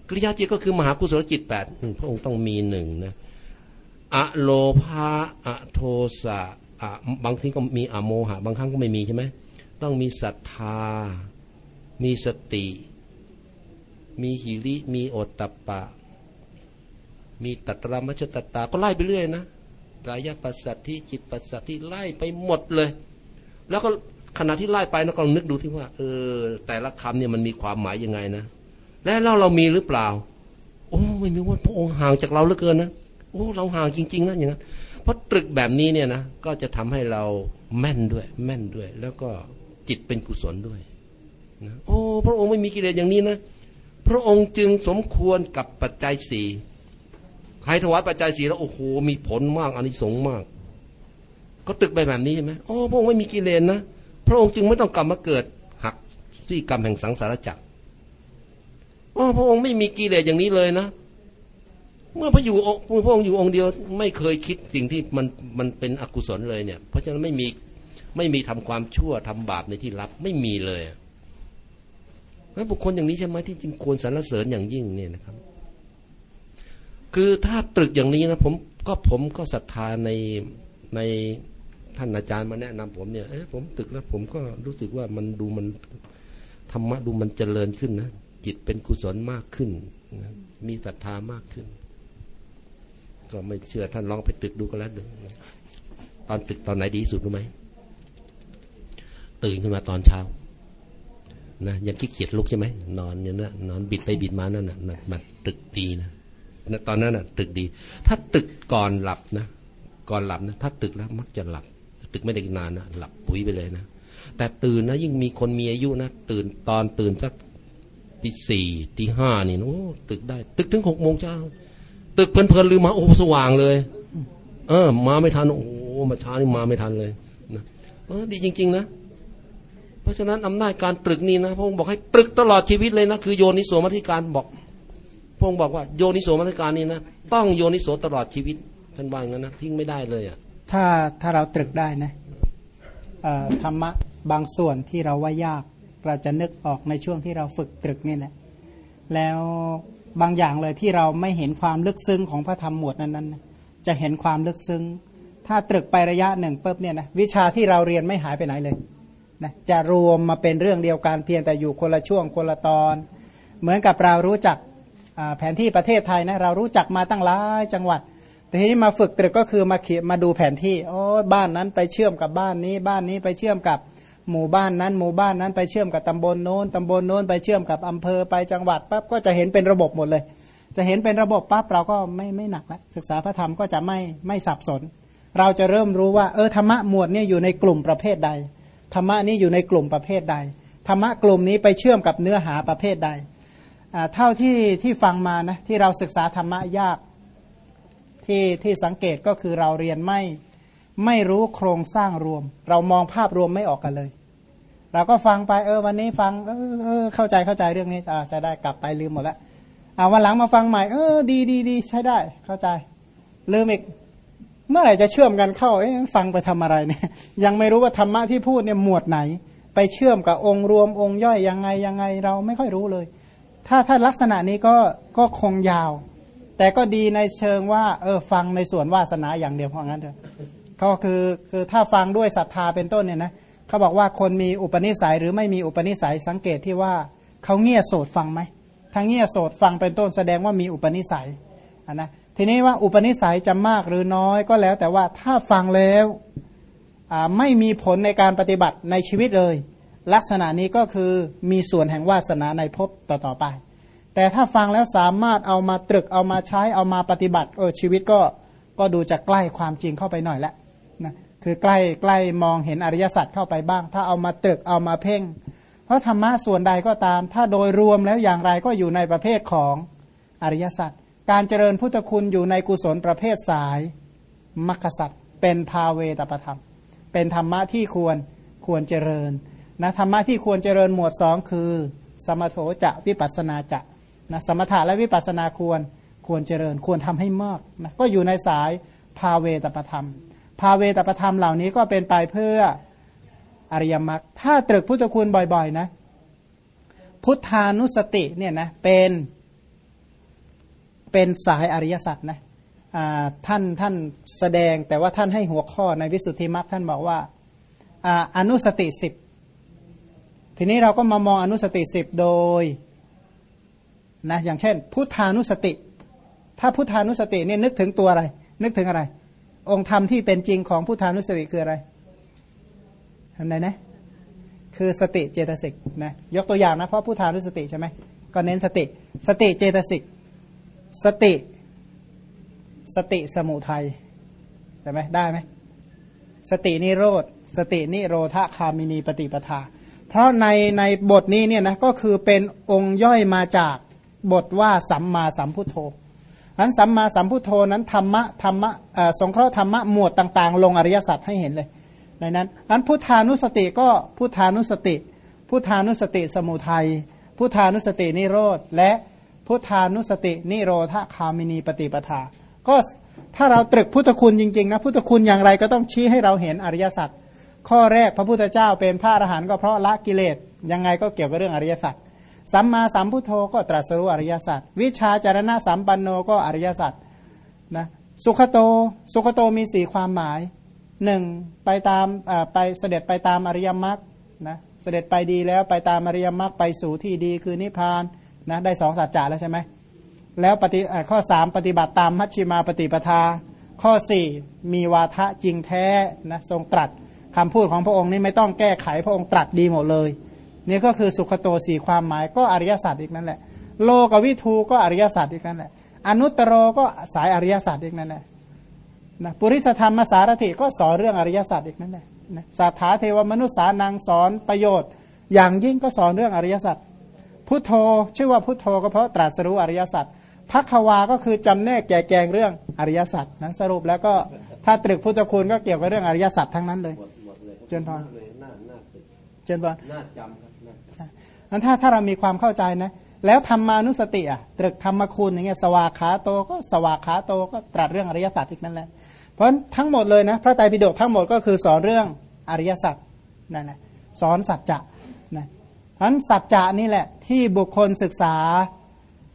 S1: กิริยาจิตก็คือมหากุศลจิตแปดพระองค์ต้องมีหนึ่งนะอะโลภาอะโทสะอะบางทีก็มีอะโมหะ บางครั้งก็ไม่มีใช่ไหมต้องมีศรัทธา มีสติ มีหิริ มีโอตตะปะ มีตัตระมัชตตา ก็ไล่ไปเรื่อยนะกายปัสสัตทธิจิตปัสสัตทธิไล่ไปหมดเลย แล้วก็ขณะที่ไล่ไปนะก็นึกดูที่ว่า เออ แต่ละคำเนี่ยมันมีความหมายยังไงนะ และเราเรามีหรือเปล่า โอ้ไม่มีว่าพระองค์ห่างจากเราเหลือเกินนะโอ้เราห่างจริง ๆนะอย่างนั้นเพราะตรึกแบบนี้เนี่ยนะก็จะทำให้เราแม่นด้วย แม่นด้วย แล้วก็จิตเป็นกุศลด้วยนะโอ้ พระองค์ไม่มีกิเลสอย่างนี้นะ พระองค์จึงสมควรกับปัจจัยสี่ ใครถวายปัจจัยสี่แล้วโอ้โหมีผลมากอานิสงส์มาก ก็ตึกไปแบบนี้ใช่ไหมโอ้พระองค์ไม่มีกิเลสนะพระองค์จึงไม่ต้องกลับมาเกิดหักซี่กรรมแห่งสังสารจักรโอ้พระองค์ไม่มีกิเลสอย่างนี้เลยนะ เมื่อพระอยู่พระองค์อยู่องค์เดียว ไม่เคยคิดสิ่งที่มันมันเป็นอกุศลเลยเนี่ย เพราะฉะนั้นไม่มีไม่มีทำความชั่วทำบาปในที่รับไม่มีเลยแล้วบุคคลอย่างนี้ใช่ไหมที่จริงควรสรรเสริญอย่างยิ่งเนี่ยนะครับ คือถ้าตรึกอย่างนี้นะผมก็ผมก็ศรัทธาในในท่านอาจารย์มาแนะนำผมเนี่ยเออผมตึกแล้วผมก็รู้สึกว่ามันดูมันธรรมะดูมันเจริญขึ้นนะจิตเป็นกุศลมากขึ้นนะมีศรัทธามากขึ้น ก็ไม่เชื่อท่านลองไปตึกดูก็แล้วดูตอนตึกตอนไหนดีสุดรู้ไหมตื่นขึ้นมาตอนเช้านะยังขี้เกียจลุกใช่ไหมนอนอย่างนั้นนอนบิดไปบิดมานั่นน่ะมันตึกดีนะ นะตอนนั้นนะตึกดี ถ้าตึกก่อนหลับนะก่อนหลับนะถ้าตึกแล้วมักจะหลับ ตึกไม่ได้นานนะหลับปุ๋ยไปเลยนะแต่ตื่นนะยิ่งมีคนมีอายุนะตื่นตอนตื่นสักตีสี่ตีห้านี่โอ้ตึกได้ ตึกถึงหกโมงเช้าตึกเพลินๆลืมมาโอ้สว่างเลย เออ มาไม่ทันโอ้มาช้านี่มาไม่ทันเลยนะเออดีจริง ๆ นะเพราะฉะนั้นอำนาจการตรึกนี่นะพระองค์บอกให้ตรึกตลอดชีวิตเลยนะคือโยนิสโสมัติการบอก พงค์บอกว่าโยนิโสมัติการนี่นะต้องโยนิโสตลอดชีวิตท่านว่าอย่างนั้นนะทิ้งไม่ได้เลยอะ
S2: ถ้าถ้าเราตรึกได้นะธรรมะบางส่วนที่เราว่ายาก เราจะนึกออกในช่วงที่เราฝึกตรึกนี่แหละแล้วบางอย่างเลยที่เราไม่เห็นความลึกซึ้งของพระธรรมหมวดนั้นๆจะเห็นความลึกซึ้ง ถ้าตรึกไประยะหนึ่งปุ๊บเนี่ยนะวิชาที่เราเรียนไม่หายไปไหนเลยนะจะรวมมาเป็นเรื่องเดียวกันเพียงแต่อยู่คนละช่วงคนละตอน เหมือนกับเรารู้จัก แผนที่ประเทศไทยนะเรารู้จักมาตั้งหลายจังหวัดแต่ทีนี้มาฝึกตรึกก็คือมาเขียนมาดูแผนที่โอ้บ้านนั้นไปเชื่อมกับบ้านนี้บ้านนี้ไปเชื่อมกับหมู่บ้านนั้น หมู่บ้านนั้นไปเชื่อมกับตำบลโน้นตำบลโน้นไปเชื่อมกับอำเภอไปจังหวัดปั๊บก็จะเห็นเป็นระบบหมดเลย จะเห็นเป็นระบบปั๊บเราก็ไม่ไม่หนักแล้วศึกษาพระธรรมก็จะไม่ไม่สับสน เราจะเริ่มรู้ว่าเออธรรมะหมวดนี้อยู่ในกลุ่มประเภทใดธรรมะนี้อยู่ในกลุ่มประเภทใดธรรมะกลุ่มนี้ไปเชื่อมกับเนื้อหาประเภทใด เท่าที่ที่ฟังมานะที่เราศึกษาธรรมะยากที่ที่สังเกตก็คือเราเรียนไม่ไม่รู้โครงสร้างรวม เรามองภาพรวมไม่ออกกันเลย เราก็ฟังไปเออวันนี้ฟังเออเออเข้าใจเข้าใจเรื่องนี้อ่าใช้ได้กลับไปลืมหมดแล้วอ่าวันหลังมาฟังใหม่เออดีดีดีใช้ได้เข้าใจ ลืมอีก เมื่อไหร่จะเชื่อมกันเข้าเอ๊ะฟังไปทำอะไรเนี่ย ยังไม่รู้ว่าธรรมะที่พูดเนี่ยหมวดไหน ไปเชื่อมกับองค์รวมองค์ย่อยยังไงยังไง เราไม่ค่อยรู้เลย ถ้าถ้าลักษณะนี้ก็ก็คงยาว แต่ก็ดีในเชิงว่า เออ ฟังในส่วนวาสนาอย่างเดียวเพราะงั้นเถอะก็คือคือถ้าฟังด้วยศรัทธาเป็นต้นเนี่ยนะเขาบอกว่าคนมีอุปนิสัยหรือไม่มีอุปนิสัยสังเกตที่ว่าเขาเงียยโสดฟังไหมถ้าเงียยโสดฟังเป็นต้นแสดงว่ามีอุปนิสัยนะทีนี้ว่าอุปนิสัยจะมากหรือน้อยก็แล้ว แต่ว่าถ้าฟังแล้วไม่มีผลในการปฏิบัติในชีวิตเลย ลักษณะนี้ก็คือมีส่วนแห่งวาสนาในภพต่อๆไป แต่ถ้าฟังแล้วสามารถเอามาตรึกเอามาใช้เอามาปฏิบัติเออชีวิตก็ก็ดูจะใกล้ความจริงเข้าไปหน่อยแล้วนะคือใกล้ใกล้มองเห็นอริยสัจเข้าไปบ้าง ถ้าเอามาตรึกเอามาเพ่ง เพราะธรรมะส่วนใดก็ตาม ถ้าโดยรวมแล้วอย่างไรก็อยู่ในประเภทของอริยสัจการเจริญพุทธคุณอยู่ในกุศลประเภทสายมรรคสัจเป็นภาเวตประธรรม เป็นธรรมะที่ควรควรเจริญ นะธรรมะที่ควรเจริญหมวดสองคือ สมโถจะวิปัสนาจะนะสมถะและวิปัสนาควรควรเจริญควรทำให้มากนะก็อยู่ในสายภาเวตประธรรม ภาเวตประธรรมเหล่านี้ก็เป็นไปเพื่ออริยมรรคถ้าตรึกพุทธคุณบ่อยๆนะพุทธานุสติเนี่ยนะเป็นเป็นสายอริยสัจนะท่านท่านแสดงแต่ว่าท่านให้หัวข้อในวิสุทธิมรรคท่านบอกว่าอนุสติสิบ ทีนี้เราก็มามองอนุสติสิบโดยนะอย่างเช่น พุทธานุสติ ถ้าพุทธานุสติเนี่ยนึกถึงตัวอะไร นึกถึงอะไร องค์ธรรมที่เป็นจริงของพุทธานุสติคืออะไรทำไมนะคือสติเจตสิกนะยกตัวอย่างนะเพราะพุทธานุสติใช่ไหมก็เน้นสติสติเจตสิกสติสติสมุทัยได้ไหมได้ไหมสตินิโรธสตินิโรธคามินีปฏิปทา เพราะในในบทนี้เนี่ยนะก็คือเป็นองค์ย่อยมาจากบทว่าสัมมาสัมพุทโธอันสัมมาสัมพุทโธนั้นธรรมะธรรมะสงเคราะห์ธรรมะหมวดต่าง ๆ ลงอริยสัจให้เห็นเลยในนั้นอันพุทธานุสติก็พุทธานุสติ พุทธานุสติสมุทัยพุทธานุสตินิโรธและพุทธานุสตินิโรธคามินีปฏิปทา ก็ถ้าเราตรึกพุทธคุณจริงๆนะพุทธคุณอย่างไรก็ต้องชี้ให้เราเห็นอริยสัจ ข้อแรกพระพุทธเจ้าเป็นพระอรหันต์ก็เพราะละกิเลสยังไงก็เกี่ยวกับเรื่องอริยสัจสัมมาสัมพุทโธก็ตรัสรู้อริยสัจวิชาจารณะสัมปันโนก็อริยสัจนะสุขโตสุขโตมีสี่ความหมายหนึ่งไปตามไปเสด็จไปตามอริยมรรคนะเสด็จไปดีแล้วไปตามอริยมรรคไปสู่ที่ดีคือนิพพานนะได้สองสัจจะแล้วใช่ไหมแล้วปฏิข้อสามปฏิบัติตามมัชชิมาปฏิปทา ข้อสี่มีวาทะจริงแท้นะทรงตรัส คำพูดของพระองค์นี่ไม่ต้องแก้ไขพระองค์ตรัสดีหมดเลย นี่ก็คือสุขโตสี่ความหมายก็อริยสัจอีกนั่นแหละ โลกวิทูก็อริยสัจอีกนั่นแหละ อนุตตรก็สายอริยสัจอีกนั่นแหละนะปุริสธรรมสารถิก็สอนเรื่องอริยสัจอีกนั่นแหละนะสาถาเทวมนุษย์สานางสอนประโยชน์ อย่างยิ่งก็สอนเรื่องอริยสัจพุทโธชื่อว่าพุทโธก็เพราะตรัสรู้อริยสัจพักวาก็คือจำแนกแจกแจงเรื่องอริยสัจนั้นสรุปแล้วก็ถ้าตรึกพุทธคุณก็เกี่ยวกับเรื่องอริยสัจทั้งนั้นเลย เจนพรเจนพรน่าจำนั้นถ้าถ้าเรามีความเข้าใจนะแล้วธรรมานุสติอะตรึกธรรมคุณอย่างเงี้ยสวากขาโตก็สวากขาโตก็ตรัสเรื่องอริยสัจอีกนั่นแหละเพราะทั้งหมดเลยนะพระไตรปิฎกทั้งหมดก็คือสอนเรื่องอริยสัจนั่นแหละสอนสัจจะนะเพราะสัจจะนี่แหละที่บุคคลศึกษา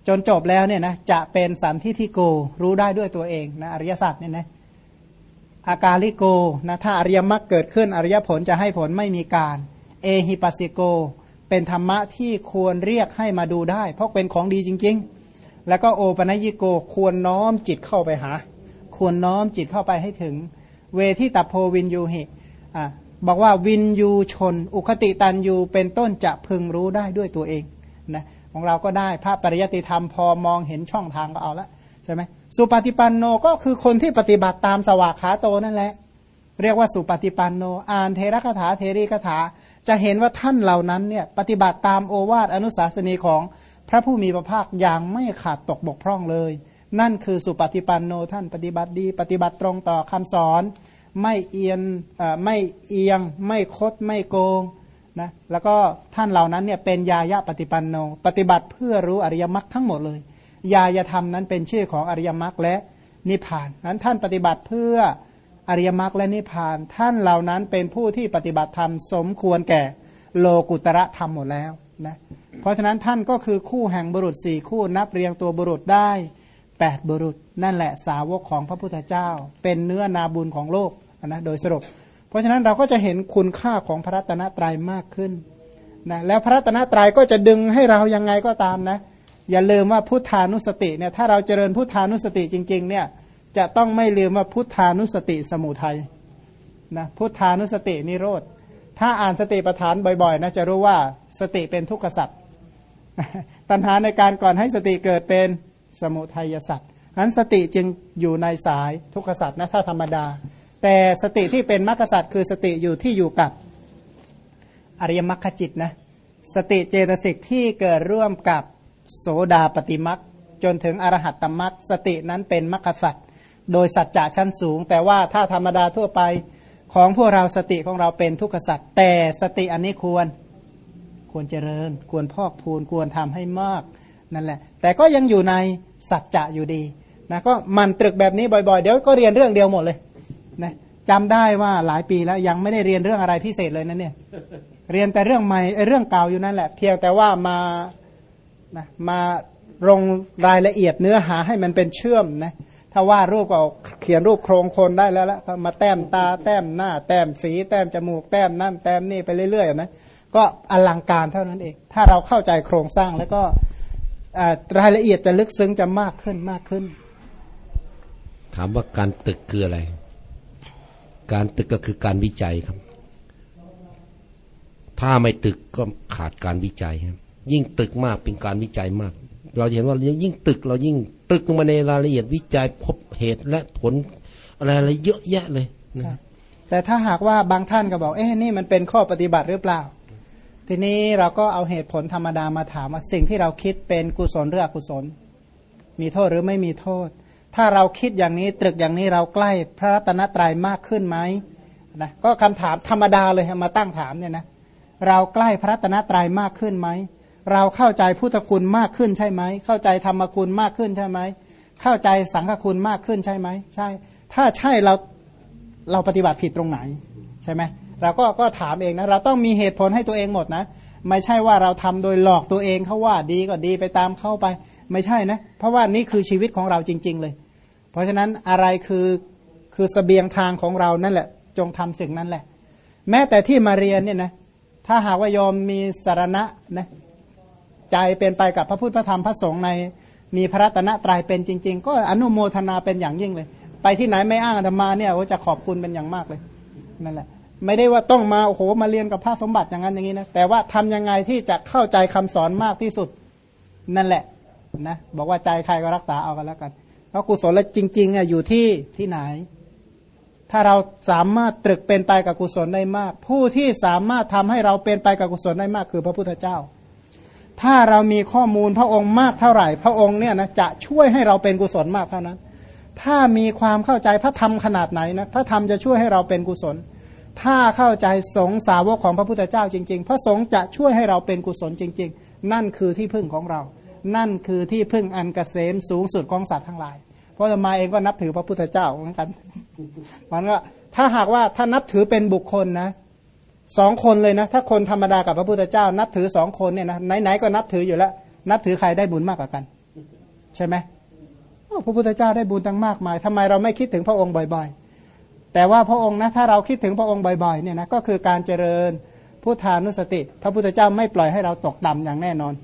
S2: จนจบแล้วเนี่ยนะจะเป็นสันทิทิโกรู้ได้ด้วยตัวเองนะอริยสัจเนี่ยนะ อาการลิโกนะถ้าอริยมรรคเกิดขึ้นอริยผลจะให้ผลไม่มีการ เอหิปัสสิโก เป็นธรรมะที่ควรเรียกให้มาดูได้ เพราะเป็นของดีจริง ๆ แล้วก็โอปัญญิโกควรน้อมจิตเข้าไปหา ควรน้อมจิตเข้าไปให้ถึง เวที่ตัโพวินยูหิอ่าบอกว่าวินยูชน อุคติตันยูเป็นต้นจะพึงรู้ได้ด้วยตัวเองนะของเราก็ได้พระปริยติธรรมพอมองเห็นช่องทางก็เอาละใช่ไหม สุปฏิปันโนก็คือคนที่ปฏิบัติตามสวากขาโตนั่นแหละ เรียกว่าสุปฏิปันโน อ่านเทระคาถาเทรีคาถา จะเห็นว่าท่านเหล่านั้นเนี่ยปฏิบัติตามโอวาทอนุสาสนีของพระผู้มีพระภาคอย่างไม่ขาดตกบกพร่องเลย นั่นคือสุปฏิปันโนท่านปฏิบัติดี ปฏิบัติตรงต่อคำสอน ไม่เอียนไม่เอียง ไม่คดไม่โกงนะแล้วก็ท่านเหล่านั้นเนี่ยเป็นยายะปฏิปันโน ปฏิบัติเพื่อรู้อริยมรรคทั้งหมดเลย ยายธรรมนั้นเป็นชื่อของอริยมรรคและนิพพาน นั้นท่านปฏิบัติเพื่ออริยมรรคและนิพพาน ท่านเหล่านั้นเป็นผู้ที่ปฏิบัติธรรมสมควรแก่โลกุตระธรรมหมดแล้วนะเพราะฉะนั้นท่านก็คือคู่แห่งบุรุษสี่คู่นับเรียงตัวบุรุษได้แปดบุรุษ นั่นแหละสาวกของพระพุทธเจ้า เป็นเนื้อนาบุญของโลกนะโดยสรุป เพราะฉะนั้นเราก็จะเห็นคุณค่าของพระรัตนตรัยมากขึ้นนะแล้วพระรัตนตรัยก็จะดึงให้เรายังไงก็ตามนะ อย่าลืมว่าพุทธานุสติเนี่ยถ้าเราเจริญพุทธานุสติจริง ๆ เนี่ยจะต้องไม่ลืมว่าพุทธานุสติสมุทัยนะพุทธานุสตินิโรธ ถ้าอ่านสติปัฏฐานบ่อยๆนะจะรู้ว่าสติเป็นทุกขสัตว์ปัญหาในการก่อนให้สติเกิดเป็นสมุทัยสัตว์นั้นสติจึงอยู่ในสายทุกขสัตว์นะถ้าธรรมดา แต่สติที่เป็นมรรคสัตว์คือสติอยู่ที่อยู่กับอริยมรรคจิตนะสติเจตสิกที่เกิดร่วมกับ โสดาปฏิมรรคจนถึงอรหัตตมรรคสตินั้นเป็นมรรคสัตว์โดยสัจจะชั้นสูง แต่ว่าถ้าธรรมดาทั่วไปของพวกเราสติของเราเป็นทุกขสัตว์แต่สติอันนี้ควรควรเจริญ ควรพอกพูนควรทำให้มากนั่นแหละ แต่ก็ยังอยู่ในสัจจะอยู่ดีนะก็มันตรึกแบบนี้บ่อยๆ เดี๋ยวก็เรียนเรื่องเดียวหมดเลยนะจำได้ว่าหลายปีแล้วยังไม่ได้เรียนเรื่องอะไรพิเศษเลยนะเนี่ยเรียนแต่เรื่องใหม่เรื่องเก่าอยู่นั่นแหละ เพียงแต่ว่ามา นะมาลงรายละเอียดเนื้อหาให้มันเป็นเชื่อมนะถ้าว่ารูปก็เขียนรูปโครงคนได้แล้วละมาแต้มตาแต้มหน้า แต้มสี แต้มจมูกแต้มนั่นแต้มนี่ไปเรื่อยๆนะก็อลังการเท่านั้นเอง ถ้าเราเข้าใจโครงสร้างแล้วก็รายละเอียดจะลึกซึ้งจะมากขึ้นมากขึ้น
S1: ถามว่าการตึกคืออะไร การตึกก็คือการวิจัยครับ ถ้าไม่ตึกก็ขาดการวิจัยครับ ยิ่งตึกมากเป็นการวิจัยมาก เราเห็นว่ายิ่งตึกเรายิ่งตึกลงมาในรายละเอียดวิจัยพบเหตุและผลอะไรอะไรเยอะแยะเลยนะ
S2: แต่ถ้าหากว่าบางท่านก็บอกเอ๊ะนี่มันเป็นข้อปฏิบัติหรือเปล่า ทีนี้เราก็เอาเหตุผลธรรมดามาถามว่าสิ่งที่เราคิดเป็นกุศลหรืออกุศล มีโทษหรือไม่มีโทษ ถ้าเราคิดอย่างนี้ตรึกอย่างนี้เราใกล้พระรัตนตรัยมากขึ้นไหมนะก็คำถามธรรมดาเลยมาตั้งถามเนี่ยนะเราใกล้พระรัตนตรัยมากขึ้นไหม เราเข้าใจพุทธคุณมากขึ้นใช่ไหม เข้าใจธรรมคุณมากขึ้นใช่ไหม เข้าใจสังฆคุณมากขึ้นใช่ไหม ใช่ ถ้าใช่เราเราปฏิบัติผิดตรงไหนใช่ไหมเราก็ก็ถามเองนะ เราต้องมีเหตุผลให้ตัวเองหมดนะ ไม่ใช่ว่าเราทำโดยหลอกตัวเองเขาว่าดีก็ดีไปตามเข้าไป ไม่ใช่นะ เพราะว่านี่คือชีวิตของเราจริง ๆ เลย เพราะฉะนั้นอะไรคือคือสเสบียงทางของเรานั่นแหละ จงทำสิ่งนั้นแหละ แม้แต่ที่มาเรียนเนี่ยนะถ้าหากว่ายอมมีสารณะนะ ใจเป็นไปกับพระพุทธพระธรรมพระสงฆ์ในมีพระตนตรัยเป็นจริง ๆ ก็อนุโมทนาเป็นอย่างยิ่งเลย ไปที่ไหนไม่อ้างธรรมาเนี่ยจะขอบคุณเป็นอย่างมากเลยนั่นแหละ ไม่ได้ว่าต้องมาโอ้โหมาเรียนกับพระสมบัติอย่างนั้นอย่างนี้นะแต่ว่าทำยังไงที่จะเข้าใจคำสอนมากที่สุดนั่นแหละนะบอกว่าใจใครก็รักษาเอากันแล้วกันเพราะกุศลจริงๆเนี่ยอยู่ที่ที่ไหน ถ้าเราสามารถตรึกเป็นไปกับกุศลได้มาก ผู้ที่สามารถทำให้เราเป็นไปกับกุศลได้มากคือพระพุทธเจ้า ถ้าเรามีข้อมูลพระองค์มากเท่าไหร่ พระองค์เนี่ยนะจะช่วยให้เราเป็นกุศลมากเท่านั้น ถ้ามีความเข้าใจพระธรรมขนาดไหนนะพระธรรมจะช่วยให้เราเป็นกุศล ถ้าเข้าใจสงสาวกของพระพุทธเจ้าจริง ๆ พระสงฆ์จะช่วยให้เราเป็นกุศลจริง ๆ นั่นคือที่พึ่งของเรา นั่นคือที่พึ่งอันกเกษมสูงสุดของสัตว์ทั้งหลาย เพราะมาเองก็นับถือพระพุทธเจ้าเหมือนกันมันก็ถ้าหากว่าถ้านับถือเป็นบุคคลนะ สองคนเลยนะ ถ้าคนธรรมดากับพระพุทธเจ้า นับถือสองคนเนี่ยนะไหนๆก็นับถืออยู่แล้ว นับถือใครได้บุญมากกว่ากัน ใช่ไหมพระพุทธเจ้าได้บุญตั้งมากมายทำไมเราไม่คิดถึงพระองค์บ่อยๆ แต่ว่าพระองค์นะถ้าเราคิดถึงพระองค์บ่อยๆเนี่ยนะก็คือการเจริญพุทธานุสติ พระพุทธเจ้าไม่ปล่อยให้เราตกดำอย่างแน่นอน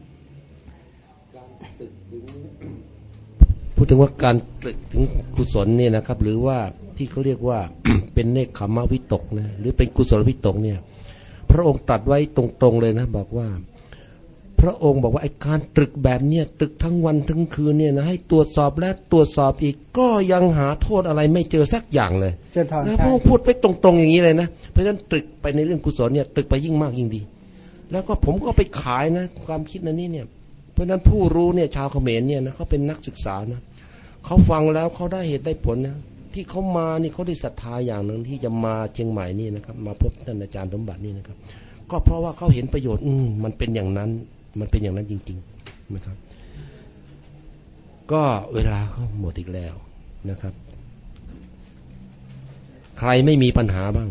S1: พูดถึงว่าการตึกถึงกุศลเนี่ยนะครับ หรือว่า ที่เขาเรียกว่าเป็นเนคขมวิตกนะหรือเป็นกุศลวิตกเนี่ยพระองค์ตัดไว้ตรงๆเลยนะ บอกว่า พระองค์บอกว่าไอ้การตรึกแบบเนี้ยตรึกทั้งวันทั้งคืนเนี่ยนะให้ตรวจสอบและตรวจสอบอีกก็ยังหาโทษอะไรไม่เจอสักอย่างเลยนะพระองค์พูดไปตรงๆอย่างนี้เลยนะเพราะฉะนั้นตรึกไปในเรื่องกุศลเนี่ยตรึกไปยิ่งมากยิ่งดี แล้วก็ผมก็ไปขายนะ ความคิดนั้นนี่เนี่ย เพราะฉะนั้นผู้รู้เนี่ยชาวเขมรเนี่ยนะเขาเป็นนักศึกษานะเขาฟังแล้วเขาได้เหตุได้ผลนะ ที่เขามานี่เขาได้ศรัทธาอย่างหนึ่งที่จะมาเชียงใหม่นี่นะครับ มาพบท่านอาจารย์สมบัตินี่นะครับ ก็เพราะว่าเขาเห็นประโยชน์ อืมันเป็นอย่างนั้น มันเป็นอย่างนั้นจริง ๆนะครับ ก็เวลาเขาหมดอีกแล้วนะครับ ใครไม่มีปัญหาบ้าง